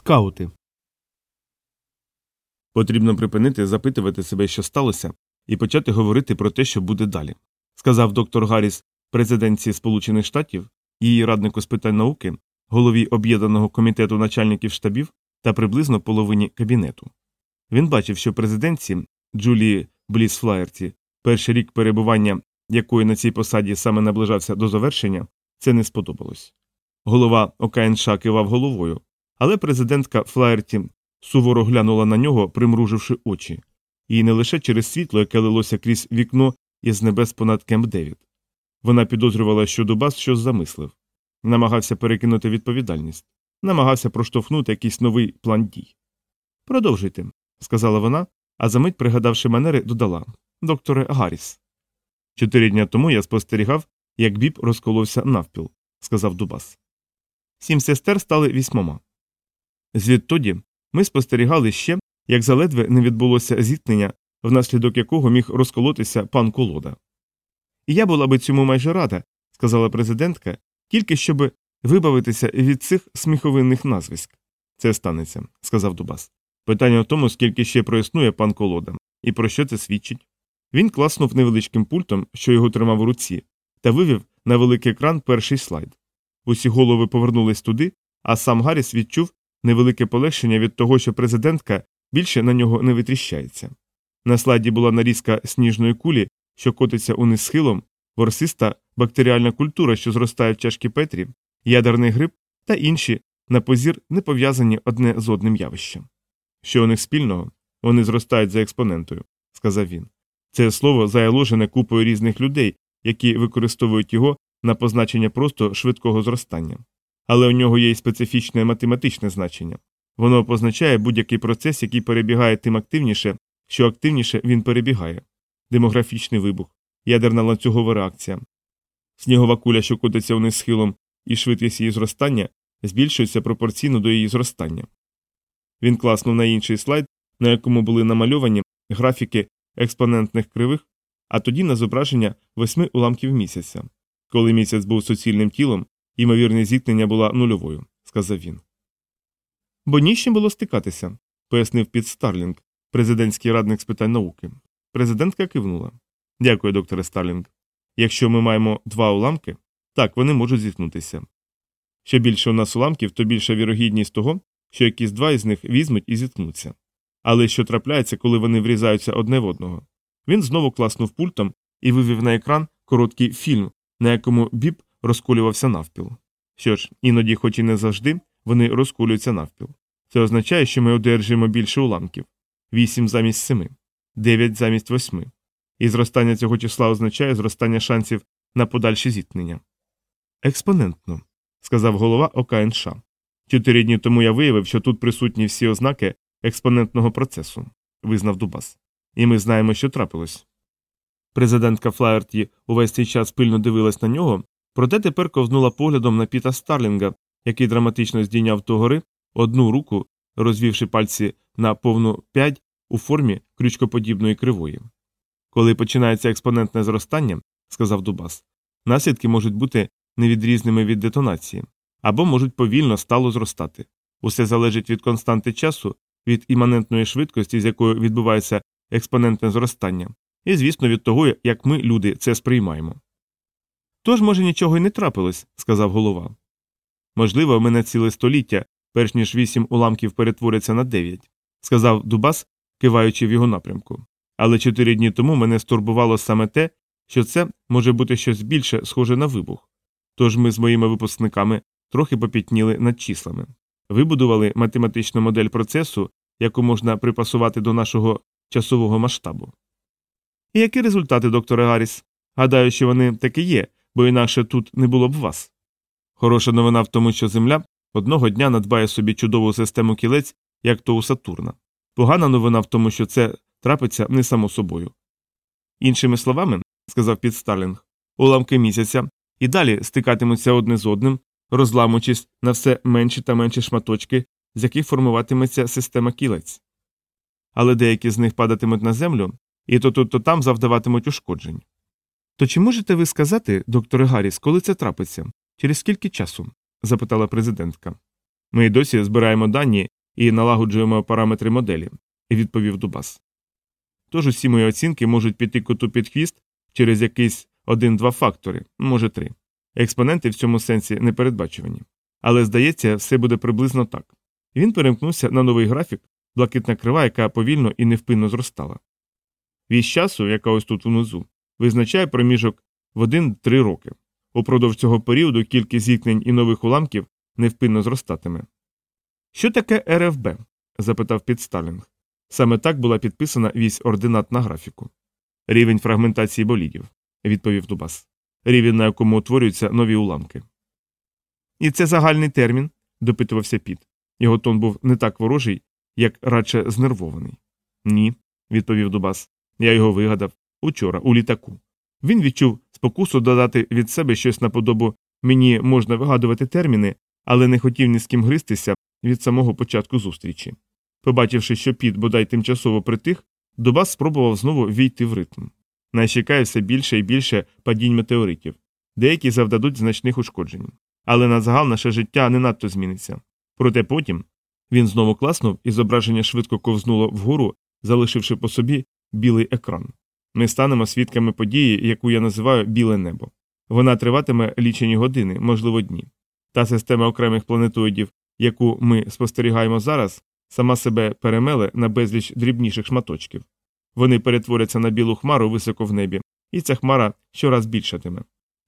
Скаути. Потрібно припинити запитувати себе, що сталося, і почати говорити про те, що буде далі, сказав доктор Гарріс президентці Сполучених Штатів, її раднику з питань науки, голові об'єднаного комітету начальників штабів та приблизно половині кабінету. Він бачив, що президентці Джулії Бліс Флаєрті, перший рік перебування якої на цій посаді саме наближався до завершення, це не сподобалось. Голова ОКНШ кивав головою, але президентка Флаєрті суворо глянула на нього, примруживши очі, і не лише через світло, яке лилося крізь вікно із небес понад Кемп Девід. Вона підозрювала, що Дубас щось замислив, намагався перекинути відповідальність, намагався проштовхнути якийсь новий план дій. Продовжуйте, сказала вона, а за мить, пригадавши манери, додала докторе Гарріс. Чотири дня тому я спостерігав, як біб розколовся навпіл, сказав Дубас. Сім сестер стали вісьмома. Звідтоді ми спостерігали ще, як заледве не відбулося зіткнення, внаслідок якого міг розколотися пан колода. І я була би цьому майже рада, сказала президентка, тільки щоб вибавитися від цих сміховинних назвиськ. Це станеться, сказав Дубас. Питання в тому, скільки ще проіснує пан колода, і про що це свідчить. Він класнув невеличким пультом, що його тримав у руці, та вивів на великий екран перший слайд. Усі голови повернулись туди, а сам Гарріс відчув невелике полегшення від того, що президентка більше на нього не витріщається. На слайді була нарізка сніжної кулі, що котиться униз схилом, ворсиста бактеріальна культура, що зростає в чашки Петрі, ядерний гриб та інші на позір не пов'язані одне з одним явищем. Що у них спільного? Вони зростають за експонентою, сказав він. Це слово заяложене купою різних людей, які використовують його на позначення просто швидкого зростання. Але у нього є й специфічне математичне значення воно позначає будь-який процес, який перебігає тим активніше, що активніше він перебігає демографічний вибух, ядерна ланцюгова реакція. Снігова куля, що котиться вниз схилом, і швидкість її зростання збільшується пропорційно до її зростання. Він класнув на інший слайд, на якому були намальовані графіки експонентних кривих, а тоді на зображення восьми уламків місяця. Коли місяць був суцільним тілом, ймовірність зіткнення була нульовою, сказав він. Бо ніж було стикатися, пояснив Піт Старлінг, президентський радник з питань науки. Президентка кивнула. Дякую, докторе Старлінг. Якщо ми маємо два уламки, так вони можуть зіткнутися. Що більше у нас уламків, то більша вірогідність того, що якісь два із них візьмуть і зіткнуться. Але що трапляється, коли вони врізаються одне в одного? Він знову класнув пультом і вивів на екран короткий фільм, на якому біб розколювався навпіл. Що ж, іноді, хоч і не завжди, вони розколюються навпіл. Це означає, що ми одержуємо більше уламків вісім замість семи, дев'ять замість восьми. І зростання цього числа означає зростання шансів на подальше зіткнення. Експонентно, сказав голова ОКНШ. Чотири дні тому я виявив, що тут присутні всі ознаки експонентного процесу, визнав Дубас. І ми знаємо, що трапилось. Президентка Флаєрті увесь цей час пильно дивилась на нього, проте тепер ковзнула поглядом на Піта Старлінга, який драматично здійняв до гори одну руку, розвівши пальці на повну п'ять у формі крючкоподібної кривої. Коли починається експонентне зростання, сказав Дубас, наслідки можуть бути невідрізними від детонації, або можуть повільно стало зростати. Усе залежить від константи часу, від іманентної швидкості, з якою відбувається експонентне зростання, і, звісно, від того, як ми, люди, це сприймаємо. Тож, може, нічого й не трапилось, сказав голова. Можливо, мене ціле століття, перш ніж вісім уламків перетворяться на дев'ять, сказав Дубас, киваючи в його напрямку. Але чотири дні тому мене стурбувало саме те, що це може бути щось більше схоже на вибух. Тож ми з моїми випускниками трохи попітніли над числами, вибудували математичну модель процесу, яку можна припасувати до нашого часового масштабу. І які результати, докторе Гарріс? Гадаю, що вони таки є, бо інакше тут не було б вас. Хороша новина в тому, що Земля одного дня надбає собі чудову систему кілець, як то у Сатурна. Погана новина в тому, що це трапиться не само собою. Іншими словами, сказав Піт Старлінг, уламки місяця і далі стикатимуться одне з одним, розламуючись на все менші та менші шматочки, з яких формуватиметься система кілець. Але деякі з них падатимуть на землю, і то тут, то там завдаватимуть ушкоджень. То чи можете ви сказати, докторе Гарріс, коли це трапиться? Через скільки часу? запитала президентка. Ми й досі збираємо дані і налагоджуємо параметри моделі, відповів Дубас. Тож усі мої оцінки можуть піти коту під хвіст через якийсь один-два фактори, може три. Експоненти в цьому сенсі не передбачувані. Але, здається, все буде приблизно так. Він перемкнувся на новий графік, блакитна крива, яка повільно і невпинно зростала. Вісь часу, яка ось тут внизу, визначає проміжок в 1-3 роки. Упродовж цього періоду кількість зіткнень і нових уламків невпинно зростатиме. Що таке РФБ? запитав Підсталінг. Саме так була підписана вісь ординат на графіку. Рівень фрагментації болідів, відповів Дубас. Рівень, на якому утворюються нові уламки. І це загальний термін, допитувався Піт. Його тон був не так ворожий, як радше знервований. Ні, відповів Дубас. Я його вигадав учора, у літаку. Він відчув спокусу додати від себе щось наподобу мені можна вигадувати терміни, але не хотів ні з ким гристися від самого початку зустрічі. Побачивши, що Піт бодай тимчасово притих, Дубас спробував знову війти в ритм. Нас все більше і більше падінь метеоритів, деякі завдадуть значних ушкоджень. Але на загал наше життя не надто зміниться. Проте потім він знову класнув, і зображення швидко ковзнуло вгору, залишивши по собі білий екран. Ми станемо свідками події, яку я називаю біле небо. Вона триватиме лічені години, можливо, дні. Та система окремих планетоїдів, яку ми спостерігаємо зараз, сама себе перемеле на безліч дрібніших шматочків. Вони перетворяться на білу хмару високо в небі, і ця хмара щораз більшатиме.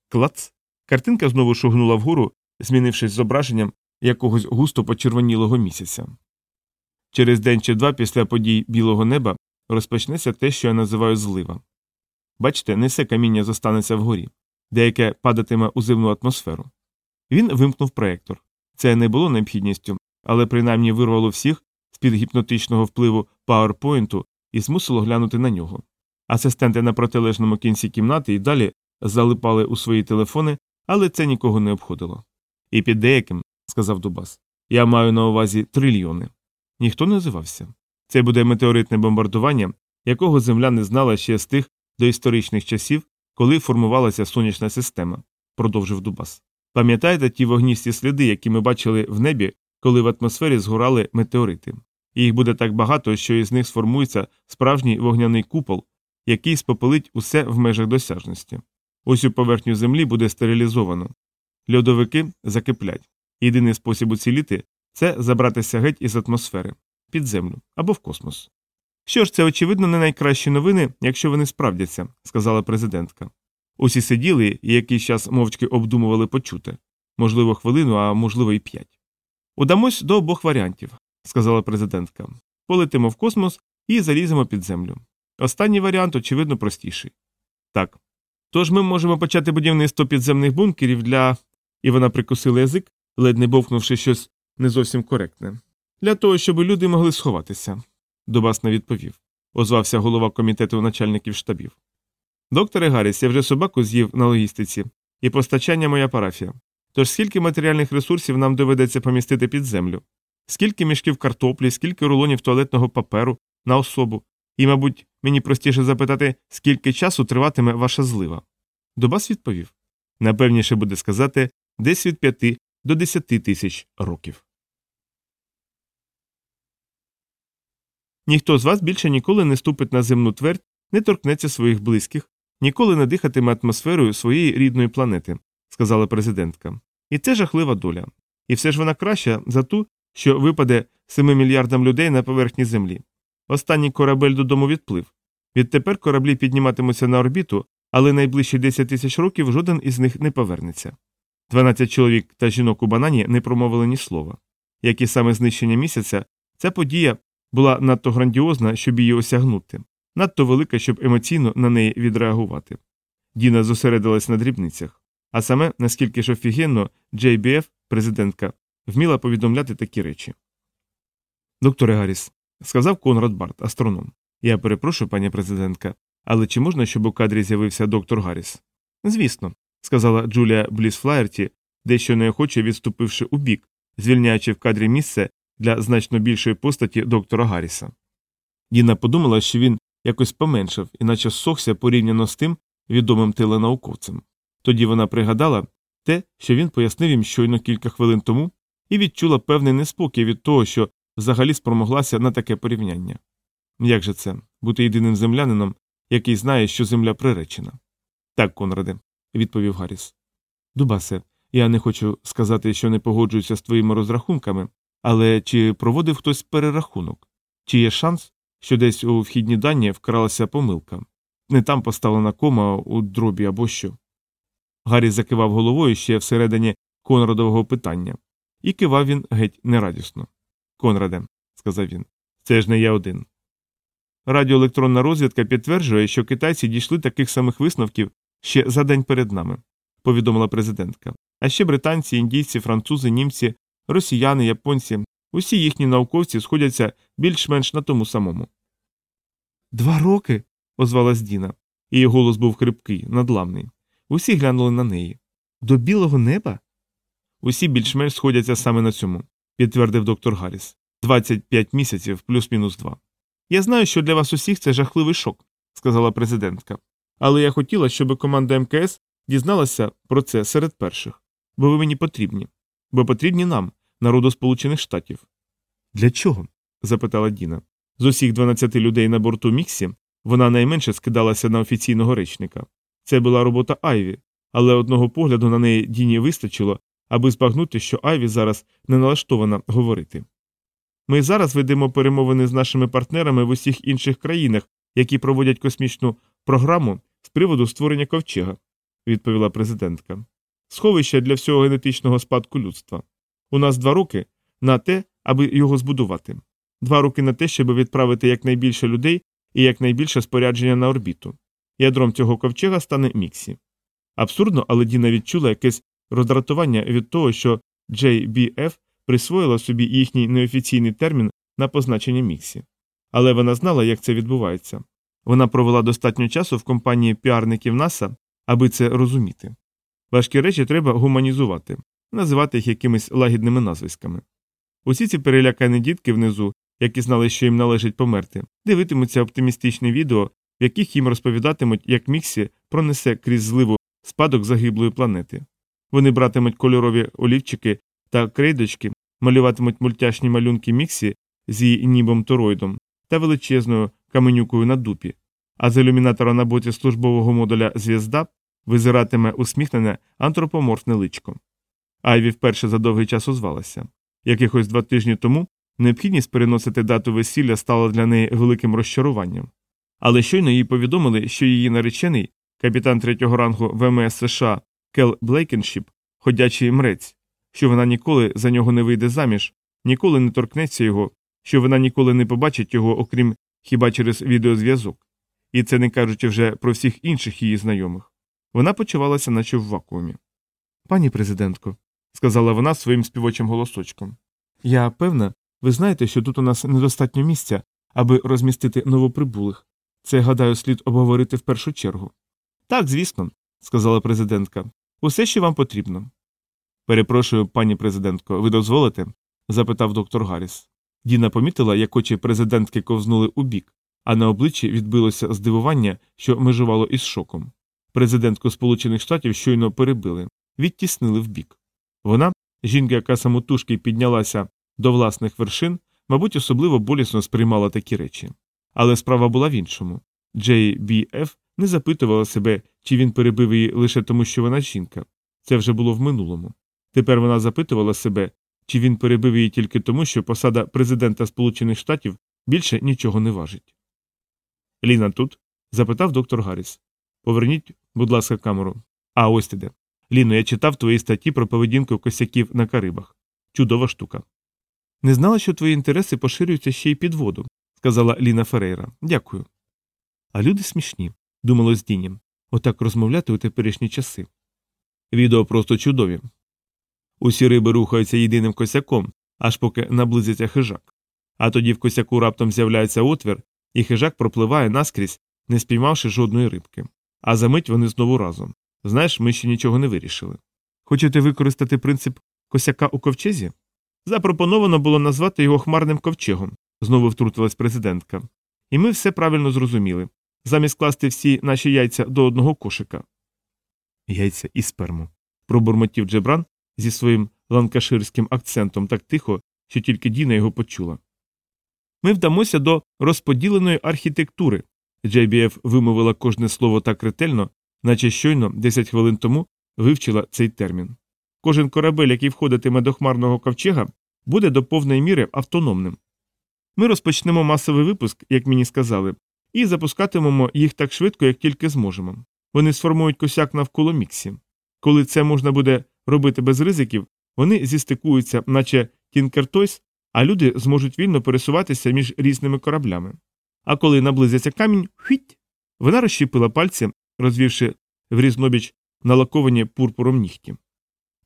Клац. Картинка знову шугнула вгору, змінившись зображенням якогось густо почервонілого місяця. Через день чи два після подій білого неба розпочнеться те, що я називаю злива. Бачите, не все каміння зостанеться вгорі, деяке падатиме у земну атмосферу. Він вимкнув проектор. Це не було необхідністю, але принаймні вирвало всіх з під гіпнотичного впливу пауерпойнту і змусило глянути на нього. Асистенти на протилежному кінці кімнати і далі залипали у свої телефони, але це нікого не обходило. І під деяким, сказав Дубас, я маю на увазі трильйони. Ніхто не озивався. Це буде метеоритне бомбардування, якого Земля не знала ще з тих доісторичних часів, коли формувалася сонячна система, продовжив Дубас. Пам'ятаєте ті вогністі сліди, які ми бачили в небі, коли в атмосфері згорали метеорити? Їх буде так багато, що із них сформується справжній вогняний купол, який спопелить усе в межах досяжності. Усю поверхню землі буде стерилізовано. Льодовики закиплять. Єдиний спосіб уціліти це забратися геть із атмосфери, під землю або в космос. Що ж, це, очевидно, не найкращі новини, якщо вони справдяться, сказала президентка. Усі сиділи і якийсь час мовчки обдумували почуте можливо, хвилину, а можливо, і п'ять. Удамось до обох варіантів, сказала президентка. Полетимо в космос і заліземо під землю. Останній варіант, очевидно, простіший. Так. Тож ми можемо почати будівництво підземних бункерів для. І вона прикусила язик, ледь не бовкнувши щось не зовсім коректне. Для того, щоб люди могли сховатися. Дубас не відповів. Озвався голова комітету начальників штабів. Докторе Гарріс, я вже собаку з'їв на логістиці, і постачання моя парафія. Тож скільки матеріальних ресурсів нам доведеться помістити під землю? Скільки мішків картоплі, скільки рулонів туалетного паперу на особу, і, мабуть, мені простіше запитати, скільки часу триватиме ваша злива. Дубас відповів напевніше буде сказати десь від п'яти до десяти тисяч років. Ніхто з вас більше ніколи не ступить на земну твердь, не торкнеться своїх близьких, ніколи не дихатиме атмосферою своєї рідної планети, сказала президентка. І це жахлива доля. І все ж вона краща за ту, що випаде 7 мільярдам людей на поверхні Землі. Останній корабель додому відплив. Відтепер кораблі підніматимуться на орбіту, але найближчі 10 тисяч років жоден із них не повернеться. 12 чоловік та жінок у банані не промовили ні слова. Як і саме знищення місяця, ця подія була надто грандіозна, щоб її осягнути, надто велика, щоб емоційно на неї відреагувати. Діна зосередилась на дрібницях. А саме, наскільки ж офігенно, JBF, президентка, вміла повідомляти такі речі. Докторе Гарріс, сказав Конрад Барт, астроном. Я перепрошую, пані президентка, але чи можна, щоб у кадрі з'явився доктор Гарріс? Звісно, сказала Джулія Блісфлаєрті, дещо неохоче відступивши у бік, звільняючи в кадрі місце для значно більшої постаті доктора Гарріса. Діна подумала, що він якось поменшав, іначе ссохся порівняно з тим відомим теленауковцем. Тоді вона пригадала те, що він пояснив їм щойно кілька хвилин тому, і відчула певний неспокій від того, що взагалі спромоглася на таке порівняння. Як же це бути єдиним землянином, який знає, що земля приречена? Так, Конраде, відповів Гарріс. Дубасе, я не хочу сказати, що не погоджуюся з твоїми розрахунками, але чи проводив хтось перерахунок? Чи є шанс, що десь у вхідні дані вкралася помилка? Не там поставлена кома у дробі або що? Гаррі закивав головою ще всередині Конрадового питання, і кивав він геть нерадісно. Конраде, сказав він, це ж не я один. Радіоелектронна розвідка підтверджує, що китайці дійшли таких самих висновків ще за день перед нами, повідомила президентка. А ще британці, індійці, французи, німці, росіяни, японці, усі їхні науковці сходяться більш-менш на тому самому. Два роки. озвалась Діна. Її голос був хрипкий, надламний. Усі глянули на неї. До білого неба? Усі більш-менш сходяться саме на цьому, підтвердив доктор Гарріс. 25 місяців плюс-мінус два. Я знаю, що для вас усіх це жахливий шок, сказала президентка. Але я хотіла, щоб команда МКС дізналася про це серед перших, бо ви мені потрібні, бо потрібні нам, народу Сполучених Штатів. Для чого? запитала Діна. З усіх 12 людей на борту Міксі вона найменше скидалася на офіційного речника. Це була робота Айві, але одного погляду на неї Діні вистачило, аби збагнути, що Айві зараз не налаштована говорити. Ми зараз ведемо перемовини з нашими партнерами в усіх інших країнах, які проводять космічну програму з приводу створення ковчега, відповіла президентка. Сховище для всього генетичного спадку людства. У нас два роки на те, аби його збудувати, два роки на те, щоб відправити якнайбільше людей і якнайбільше спорядження на орбіту. Ядром цього ковчега стане Міксі. Абсурдно, але Діна відчула якесь роздратування від того, що JBF присвоїла собі їхній неофіційний термін на позначення Міксі. Але вона знала, як це відбувається. Вона провела достатньо часу в компанії піарників НАСА, аби це розуміти. Важкі речі треба гуманізувати, називати їх якимись лагідними назвиськами. Усі ці перелякані дітки внизу, які знали, що їм належить померти, дивитимуться оптимістичні відео, в яких їм розповідатимуть, як Міксі пронесе крізь зливу спадок загиблої планети. Вони братимуть кольорові олівчики та крейдочки, малюватимуть мультяшні малюнки Міксі з її нібом тороїдом та величезною каменюкою на дупі, а з ілюмінатора на боці службового модуля зв'язда визиратиме усміхнене антропоморфне личко. Айві вперше за довгий час озвалася. Якихось два тижні тому необхідність переносити дату весілля стала для неї великим розчаруванням. Але щойно їй повідомили, що її наречений, капітан третього рангу ВМС США Кел Блейкеншіп, ходячий мрець, що вона ніколи за нього не вийде заміж, ніколи не торкнеться його, що вона ніколи не побачить його, окрім хіба через відеозв'язок, і це не кажучи вже про всіх інших її знайомих. Вона почувалася, наче в вакуумі. Пані президентко, сказала вона своїм співочим голосочком, я певна, ви знаєте, що тут у нас недостатньо місця, аби розмістити новоприбулих. Це, гадаю, слід обговорити в першу чергу. Так, звісно, сказала президентка. Усе, що вам потрібно. Перепрошую, пані президентко, ви дозволите? запитав доктор Гарріс. Діна помітила, як очі президентки ковзнули у бік, а на обличчі відбилося здивування, що межувало із шоком. Президентку Сполучених Штатів щойно перебили, відтіснили вбік. Вона, жінка, яка самотужки піднялася до власних вершин, мабуть, особливо болісно сприймала такі речі. Але справа була в іншому. JBF не запитувала себе, чи він перебив її лише тому, що вона жінка. Це вже було в минулому. Тепер вона запитувала себе, чи він перебив її тільки тому, що посада президента Сполучених Штатів більше нічого не важить. Ліна тут? запитав доктор Гарріс. Поверніть, будь ласка, камеру. А ось ти де. Ліно, я читав твої статті про поведінку косяків на Карибах. Чудова штука. Не знала, що твої інтереси поширюються ще й під воду, сказала Ліна Ферейра. Дякую. А люди смішні, думало з Дінім. Отак розмовляти у теперішні часи. Відео просто чудові. Усі риби рухаються єдиним косяком, аж поки наблизиться хижак. А тоді в косяку раптом з'являється отвір, і хижак пропливає наскрізь, не спіймавши жодної рибки. А за мить вони знову разом. Знаєш, ми ще нічого не вирішили. Хочете використати принцип косяка у ковчезі? Запропоновано було назвати його хмарним ковчегом, знову втрутилась президентка. І ми все правильно зрозуміли замість класти всі наші яйця до одного кошика. Яйця і сперму. пробурмотів Джебран зі своїм ланкаширським акцентом так тихо, що тільки Діна його почула. Ми вдамося до розподіленої архітектури. JBF вимовила кожне слово так ретельно, наче щойно 10 хвилин тому вивчила цей термін. Кожен корабель, який входитиме до хмарного ковчега, буде до повної міри автономним. Ми розпочнемо масовий випуск, як мені сказали, і запускатимемо їх так швидко, як тільки зможемо. Вони сформують косяк навколо міксі. Коли це можна буде робити без ризиків, вони зістикуються, наче Тінкертойс, а люди зможуть вільно пересуватися між різними кораблями. А коли наблизиться камінь, хвіть! Вона розщіпила пальці, розвівши в різнобіч налаковані пурпуром нігті.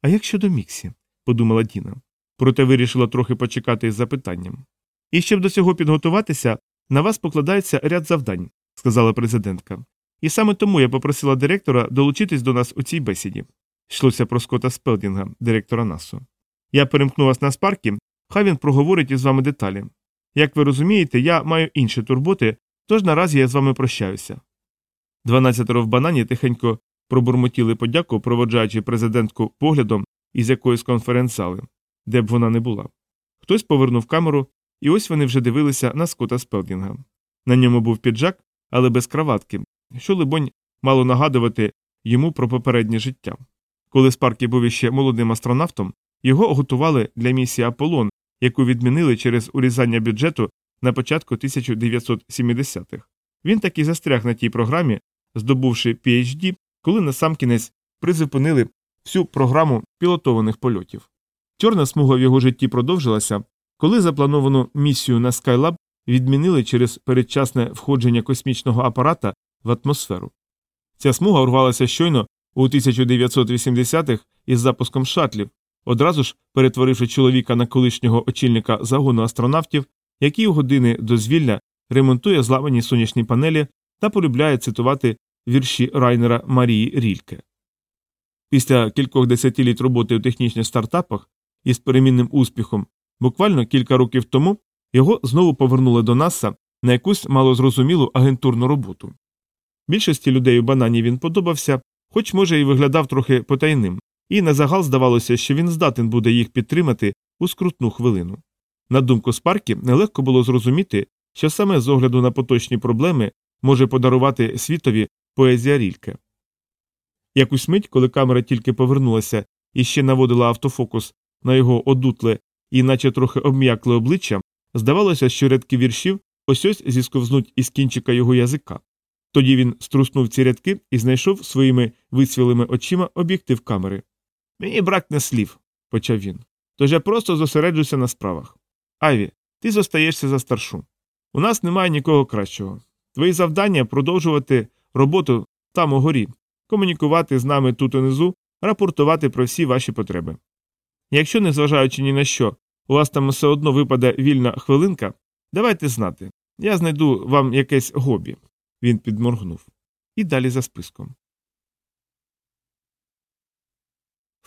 А як щодо Міксі? подумала Діна. Проте вирішила трохи почекати із запитанням. І щоб до цього підготуватися, на вас покладається ряд завдань, сказала президентка. І саме тому я попросила директора долучитись до нас у цій бесіді. Йшлося про Скота Спелдінга, директора НАСУ. Я перемкну вас на спаркі, хай він проговорить із вами деталі. Як ви розумієте, я маю інші турботи, тож наразі я з вами прощаюся. Дванадцятеро в банані тихенько пробурмотіли подяку, проводжаючи президентку поглядом із якоїсь конференц-зали, де б вона не була. Хтось повернув камеру, і ось вони вже дивилися на Скота Спелдінга. На ньому був піджак, але без краватки, що, либонь, мало нагадувати йому про попереднє життя. Коли Спаркі був іще молодим астронавтом, його готували для місії Аполлон, яку відмінили через урізання бюджету на початку 1970-х. Він таки застряг на тій програмі, здобувши PHD, коли насамкінець призупинили всю програму пілотованих польотів. Чорна смуга в його житті продовжилася, коли заплановану місію на Skylab відмінили через передчасне входження космічного апарата в атмосферу. Ця смуга урвалася щойно у 1980-х із запуском шатлів, одразу ж перетворивши чоловіка на колишнього очільника загону астронавтів, який у години дозвілля ремонтує зламані сонячні панелі та полюбляє цитувати вірші Райнера Марії Рільке. Після кількох десятиліть роботи у технічних стартапах із перемінним успіхом, буквально кілька років тому його знову повернули до НАСА на якусь малозрозумілу агентурну роботу. Більшості людей у банані він подобався, хоч, може, і виглядав трохи потайним, і на загал здавалося, що він здатен буде їх підтримати у скрутну хвилину. На думку Спаркі, нелегко було зрозуміти, що саме з огляду на поточні проблеми може подарувати світові поезія Рільке. Якусь мить, коли камера тільки повернулася і ще наводила автофокус на його одутле і наче трохи обм'якле обличчя, здавалося, що рядки віршів ось ось зісковзнуть із кінчика його язика. Тоді він струснув ці рядки і знайшов своїми висвілими очима об'єктив камери. Мені бракне слів, почав він. Тож я просто зосереджуся на справах. Айві, ти зостаєшся за старшу. У нас немає нікого кращого. Твої завдання продовжувати роботу там угорі, комунікувати з нами тут унизу, рапортувати про всі ваші потреби. Якщо, незважаючи ні на що, у вас там все одно випаде вільна хвилинка, давайте знати. Я знайду вам якесь гобі. Він підморгнув. І далі за списком.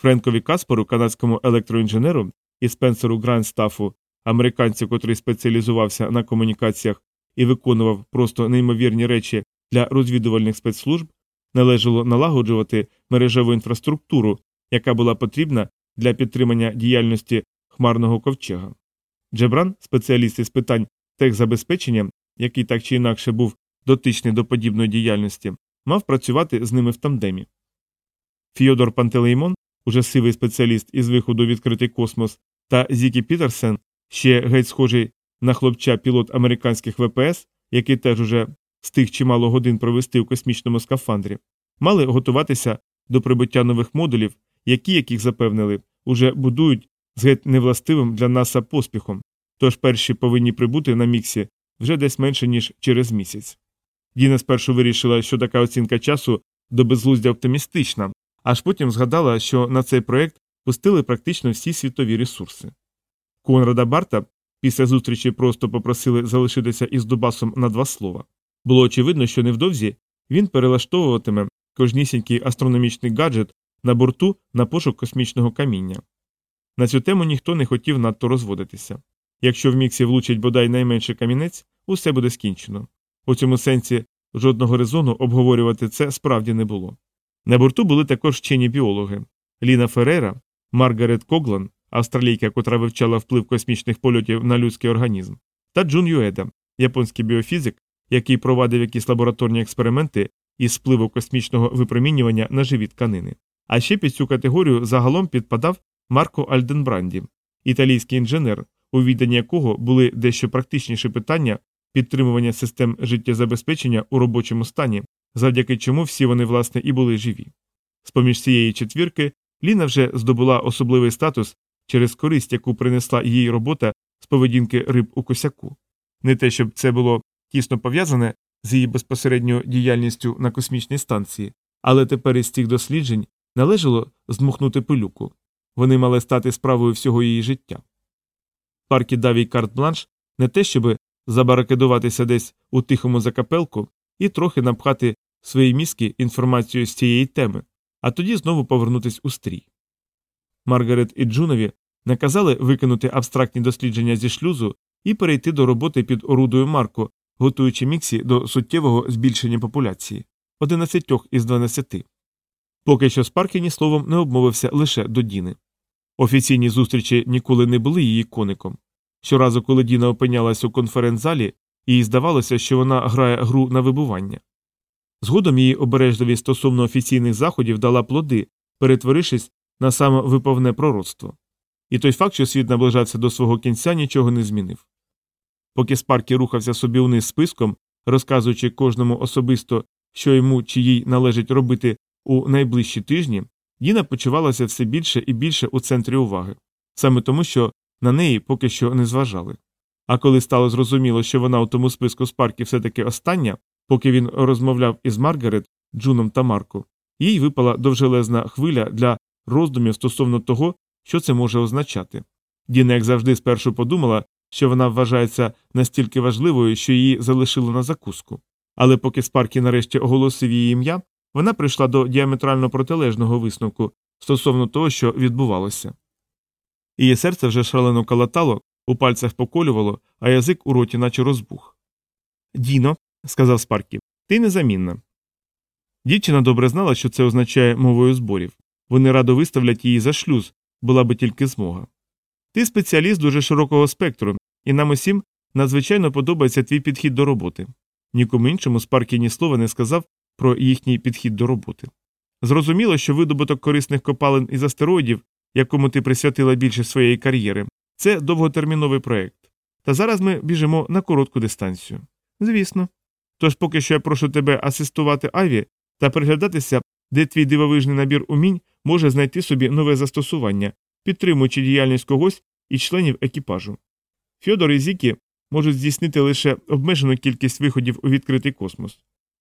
Френкові Каспору, канадському електроінженеру і Спенсеру Грандстафу, американцю, котрий спеціалізувався на комунікаціях і виконував просто неймовірні речі для розвідувальних спецслужб, належало налагоджувати мережеву інфраструктуру, яка була потрібна для підтримання діяльності хмарного ковчега. Джебран, спеціаліст із питань техзабезпечення, який так чи інакше був дотичний до подібної діяльності, мав працювати з ними в тандемі. Фіодор Пантелеймон, уже сивий спеціаліст із виходу відкритий космос, та Зікі Пітерсен, ще геть схожий на хлопча пілот американських ВПС, який теж уже встиг чимало годин провести у космічному скафандрі, мали готуватися до прибуття нових модулів, які, як їх запевнили, уже будують з геть невластивим для НАСА поспіхом, тож перші повинні прибути на міксі вже десь менше, ніж через місяць. Діна спершу вирішила, що така оцінка часу до безглуздя оптимістична, аж потім згадала, що на цей проект пустили практично всі світові ресурси. Конрада Барта після зустрічі просто попросили залишитися із Дубасом на два слова. Було очевидно, що невдовзі він перелаштовуватиме кожнісінький астрономічний гаджет на борту на пошук космічного каміння. На цю тему ніхто не хотів надто розводитися. Якщо в міксі влучить бодай найменший камінець, усе буде скінчено. У цьому сенсі жодного резону обговорювати це справді не було. На борту були також вчені біологи Ліна Ферера, Маргарет Коглан, австралійка, котра вивчала вплив космічних польотів на людський організм, та Джун Юеда, японський біофізик, який провадив якісь лабораторні експерименти із впливу космічного випромінювання на живі тканини. А ще під цю категорію загалом підпадав Марко Альденбранді, італійський інженер, у відданні якого були дещо практичніші питання підтримування систем життєзабезпечення у робочому стані, завдяки чому всі вони, власне, і були живі. З поміж цієї четвірки Ліна вже здобула особливий статус через користь, яку принесла її робота з поведінки риб у косяку. Не те, щоб це було тісно пов'язане з її безпосередньою діяльністю на космічній станції, але тепер із цих досліджень належало здмухнути пилюку. Вони мали стати справою всього її життя. Паркі дав їй карт-бланш не те, щоб забаракадуватися десь у тихому закапелку і трохи напхати свої мізки інформацію з цієї теми, а тоді знову повернутись у стрій. Маргарет і Джунові наказали викинути абстрактні дослідження зі шлюзу і перейти до роботи під орудою Марко, готуючи міксі до суттєвого збільшення популяції 11 із 12. Поки що Спаркі ні словом не обмовився лише до Діни. Офіційні зустрічі ніколи не були її коником. Щоразу, коли Діна опинялась у конференц-залі, їй здавалося, що вона грає гру на вибування. Згодом її обережливість стосовно офіційних заходів дала плоди, перетворившись на самовиповне пророцтво. І той факт, що світ наближався до свого кінця, нічого не змінив. Поки Спаркі рухався собі униз списком, розказуючи кожному особисто, що йому чи їй належить робити у найближчі тижні, Діна почувалася все більше і більше у центрі уваги, саме тому, що на неї поки що не зважали. А коли стало зрозуміло, що вона у тому списку Спаркі все таки остання, поки він розмовляв із Маргарет, Джуном та Марко, їй випала довжелезна хвиля для роздумів стосовно того, що це може означати. Діна, як завжди, спершу подумала, що вона вважається настільки важливою, що її залишили на закуску. Але поки Спаркі нарешті оголосив її ім'я, вона прийшла до діаметрально протилежного висновку стосовно того, що відбувалося. Її серце вже шалено калатало, у пальцях поколювало, а язик у роті наче розбух. Діно, сказав Спаркі, ти незамінна. Дівчина добре знала, що це означає мовою зборів. Вони радо виставлять її за шлюз, була би тільки змога. Ти спеціаліст дуже широкого спектру, і нам усім надзвичайно подобається твій підхід до роботи. Нікому іншому Спаркі ні слова не сказав про їхній підхід до роботи. Зрозуміло, що видобуток корисних копалин із астероїдів, якому ти присвятила більше своєї кар'єри, це довготерміновий проект. Та зараз ми біжимо на коротку дистанцію. Звісно. Тож поки що я прошу тебе асистувати Аві та приглядатися, де твій дивовижний набір умінь може знайти собі нове застосування, підтримуючи діяльність когось із членів екіпажу. Фьодор і Зікі можуть здійснити лише обмежену кількість виходів у відкритий космос.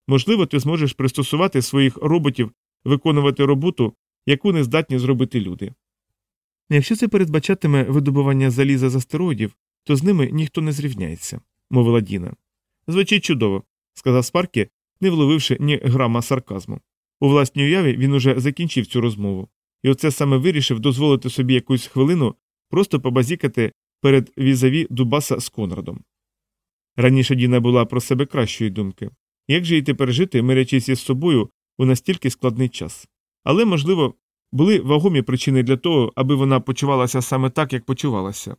Можливо, ти зможеш пристосувати своїх роботів виконувати роботу, яку не здатні зробити люди. Якщо це передбачатиме видобування заліза з астероїдів, то з ними ніхто не зрівняється, мовила Діна. Звучить чудово, сказав Спаркі, не вловивши ні грама сарказму. У власній уяві він уже закінчив цю розмову, і оце саме вирішив дозволити собі якусь хвилину просто побазікати перед візаві Дубаса з Конрадом. Раніше Діна була про себе кращої думки. Як же їй тепер жити, мирячись із собою у настільки складний час? Але, можливо, були вагомі причини для того, аби вона почувалася саме так, як почувалася.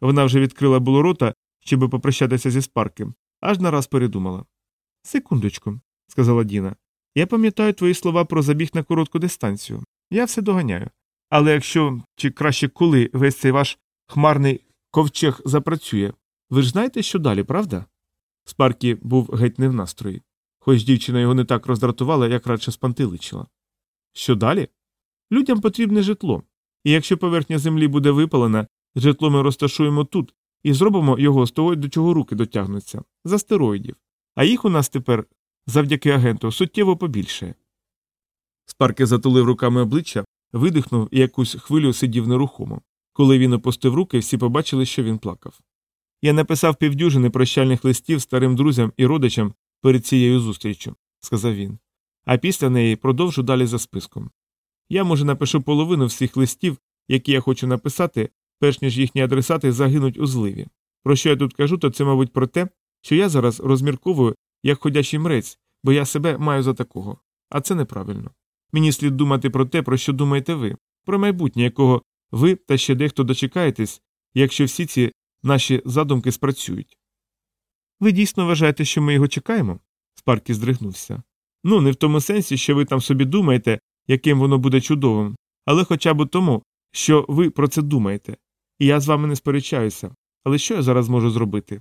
Вона вже відкрила було рота, щоб попрощатися зі Спарком, аж нараз передумала. Секундочку, сказала Діна. Я пам'ятаю твої слова про забіг на коротку дистанцію. Я все доганяю. Але якщо, чи краще коли весь цей ваш хмарний ковчег запрацює, ви ж знаєте, що далі, правда? Спаркі був геть не в настрої, хоч дівчина його не так роздратувала, як радше спантиличила. Що далі? Людям потрібне житло, і якщо поверхня землі буде випалена, житло ми розташуємо тут і зробимо його з того, до чого руки дотягнуться, з астероїдів. А їх у нас тепер, завдяки агенту, суттєво побільшає. Спарки затулив руками обличчя, видихнув і якусь хвилю сидів нерухомо. Коли він опустив руки, всі побачили, що він плакав. Я написав півдюжини прощальних листів старим друзям і родичам перед цією зустріччю, сказав він, а після неї продовжу далі за списком. Я, може, напишу половину всіх листів, які я хочу написати, перш ніж їхні адресати загинуть у зливі. Про що я тут кажу, то це, мабуть, про те, що я зараз розмірковую як ходячий мрець, бо я себе маю за такого. А це неправильно. Мені слід думати про те, про що думаєте ви, про майбутнє, якого ви та ще дехто дочекаєтесь, якщо всі ці наші задумки спрацюють. Ви дійсно вважаєте, що ми його чекаємо? Спаркі здригнувся. Ну, не в тому сенсі, що ви там собі думаєте, яким воно буде чудовим, але хоча б тому, що ви про це думаєте. І я з вами не сперечаюся. Але що я зараз можу зробити?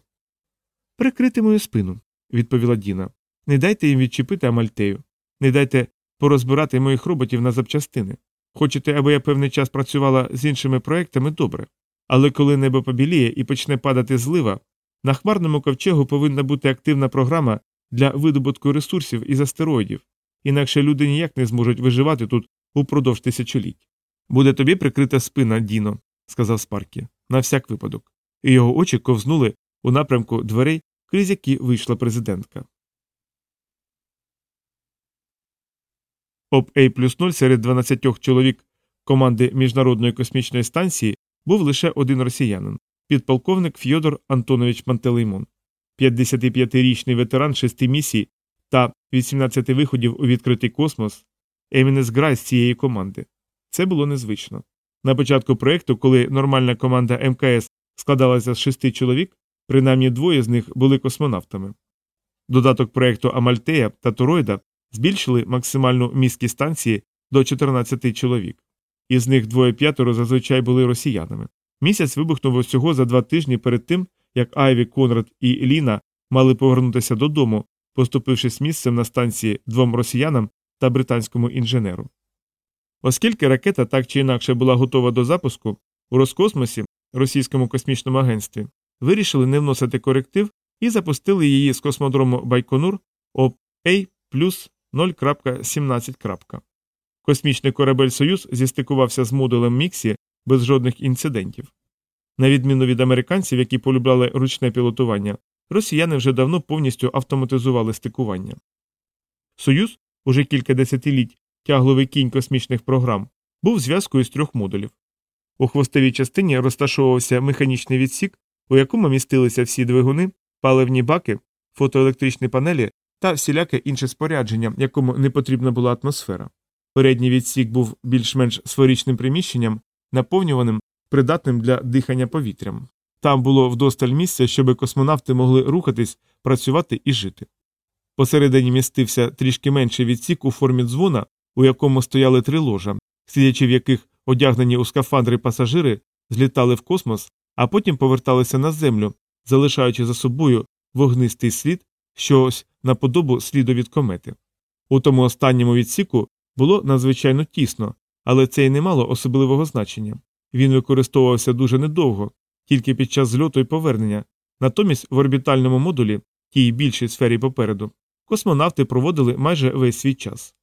Прикрити мою спину, відповіла Діна. Не дайте їм відчепити Амальтею. Не дайте порозбирати моїх роботів на запчастини. Хочете, аби я певний час працювала з іншими проектами добре. Але коли небо побіліє і почне падати злива, на хмарному ковчегу повинна бути активна програма для видобутку ресурсів із астероїдів, інакше люди ніяк не зможуть виживати тут упродовж тисячоліть. Буде тобі прикрита спина, Діно, сказав Спаркі, на всяк випадок, і його очі ковзнули у напрямку дверей, крізь які вийшла президентка. Об A плюс 0 серед 12 чоловік команди Міжнародної космічної станції був лише один росіянин підполковник Фьодор Антонович Мантелеймон, 55-річний ветеран шести місій та 18 виходів у відкритий космос, Емінес Грай з цієї команди. Це було незвично. На початку проєкту, коли нормальна команда МКС складалася з шести чоловік, принаймні двоє з них були космонавтами. Додаток проєкту Амальтея та Тороїда збільшили максимальну міськість станції до 14 чоловік. Із них двоє п'ятеро зазвичай були росіянами. Місяць вибухнув усього за два тижні перед тим, як Айві, Конрад і Ліна мали повернутися додому, поступившись місцем на станції двом росіянам та британському інженеру. Оскільки ракета так чи інакше була готова до запуску, у Роскосмосі, російському космічному агентстві, вирішили не вносити коректив і запустили її з космодрому Байконур об A плюс 0.17. Космічний корабель Союз зістикувався з модулем Міксі без жодних інцидентів. На відміну від американців, які полюбляли ручне пілотування, росіяни вже давно повністю автоматизували стикування. Союз уже кілька десятиліть тягловий кінь космічних програм, був зв'язкою з трьох модулів. У хвостовій частині розташовувався механічний відсік, у якому містилися всі двигуни, паливні баки, фотоелектричні панелі та всіляке інше спорядження, якому не потрібна була атмосфера. Передній відсік був більш-менш сферичним приміщенням, наповнюваним придатним для дихання повітрям. Там було вдосталь місця, щоб космонавти могли рухатись, працювати і жити. Посередині містився трішки менший відсік у формі дзвона, у якому стояли три ложа, сидячи в яких одягнені у скафандри пасажири злітали в космос, а потім поверталися на землю, залишаючи за собою вогнистий слід, щось наподобу сліду від комети. У тому останньому відсіку було надзвичайно тісно, але це й не мало особливого значення. Він використовувався дуже недовго, тільки під час зльоту і повернення, натомість в орбітальному модулі, тій більшій сфері попереду, космонавти проводили майже весь свій час.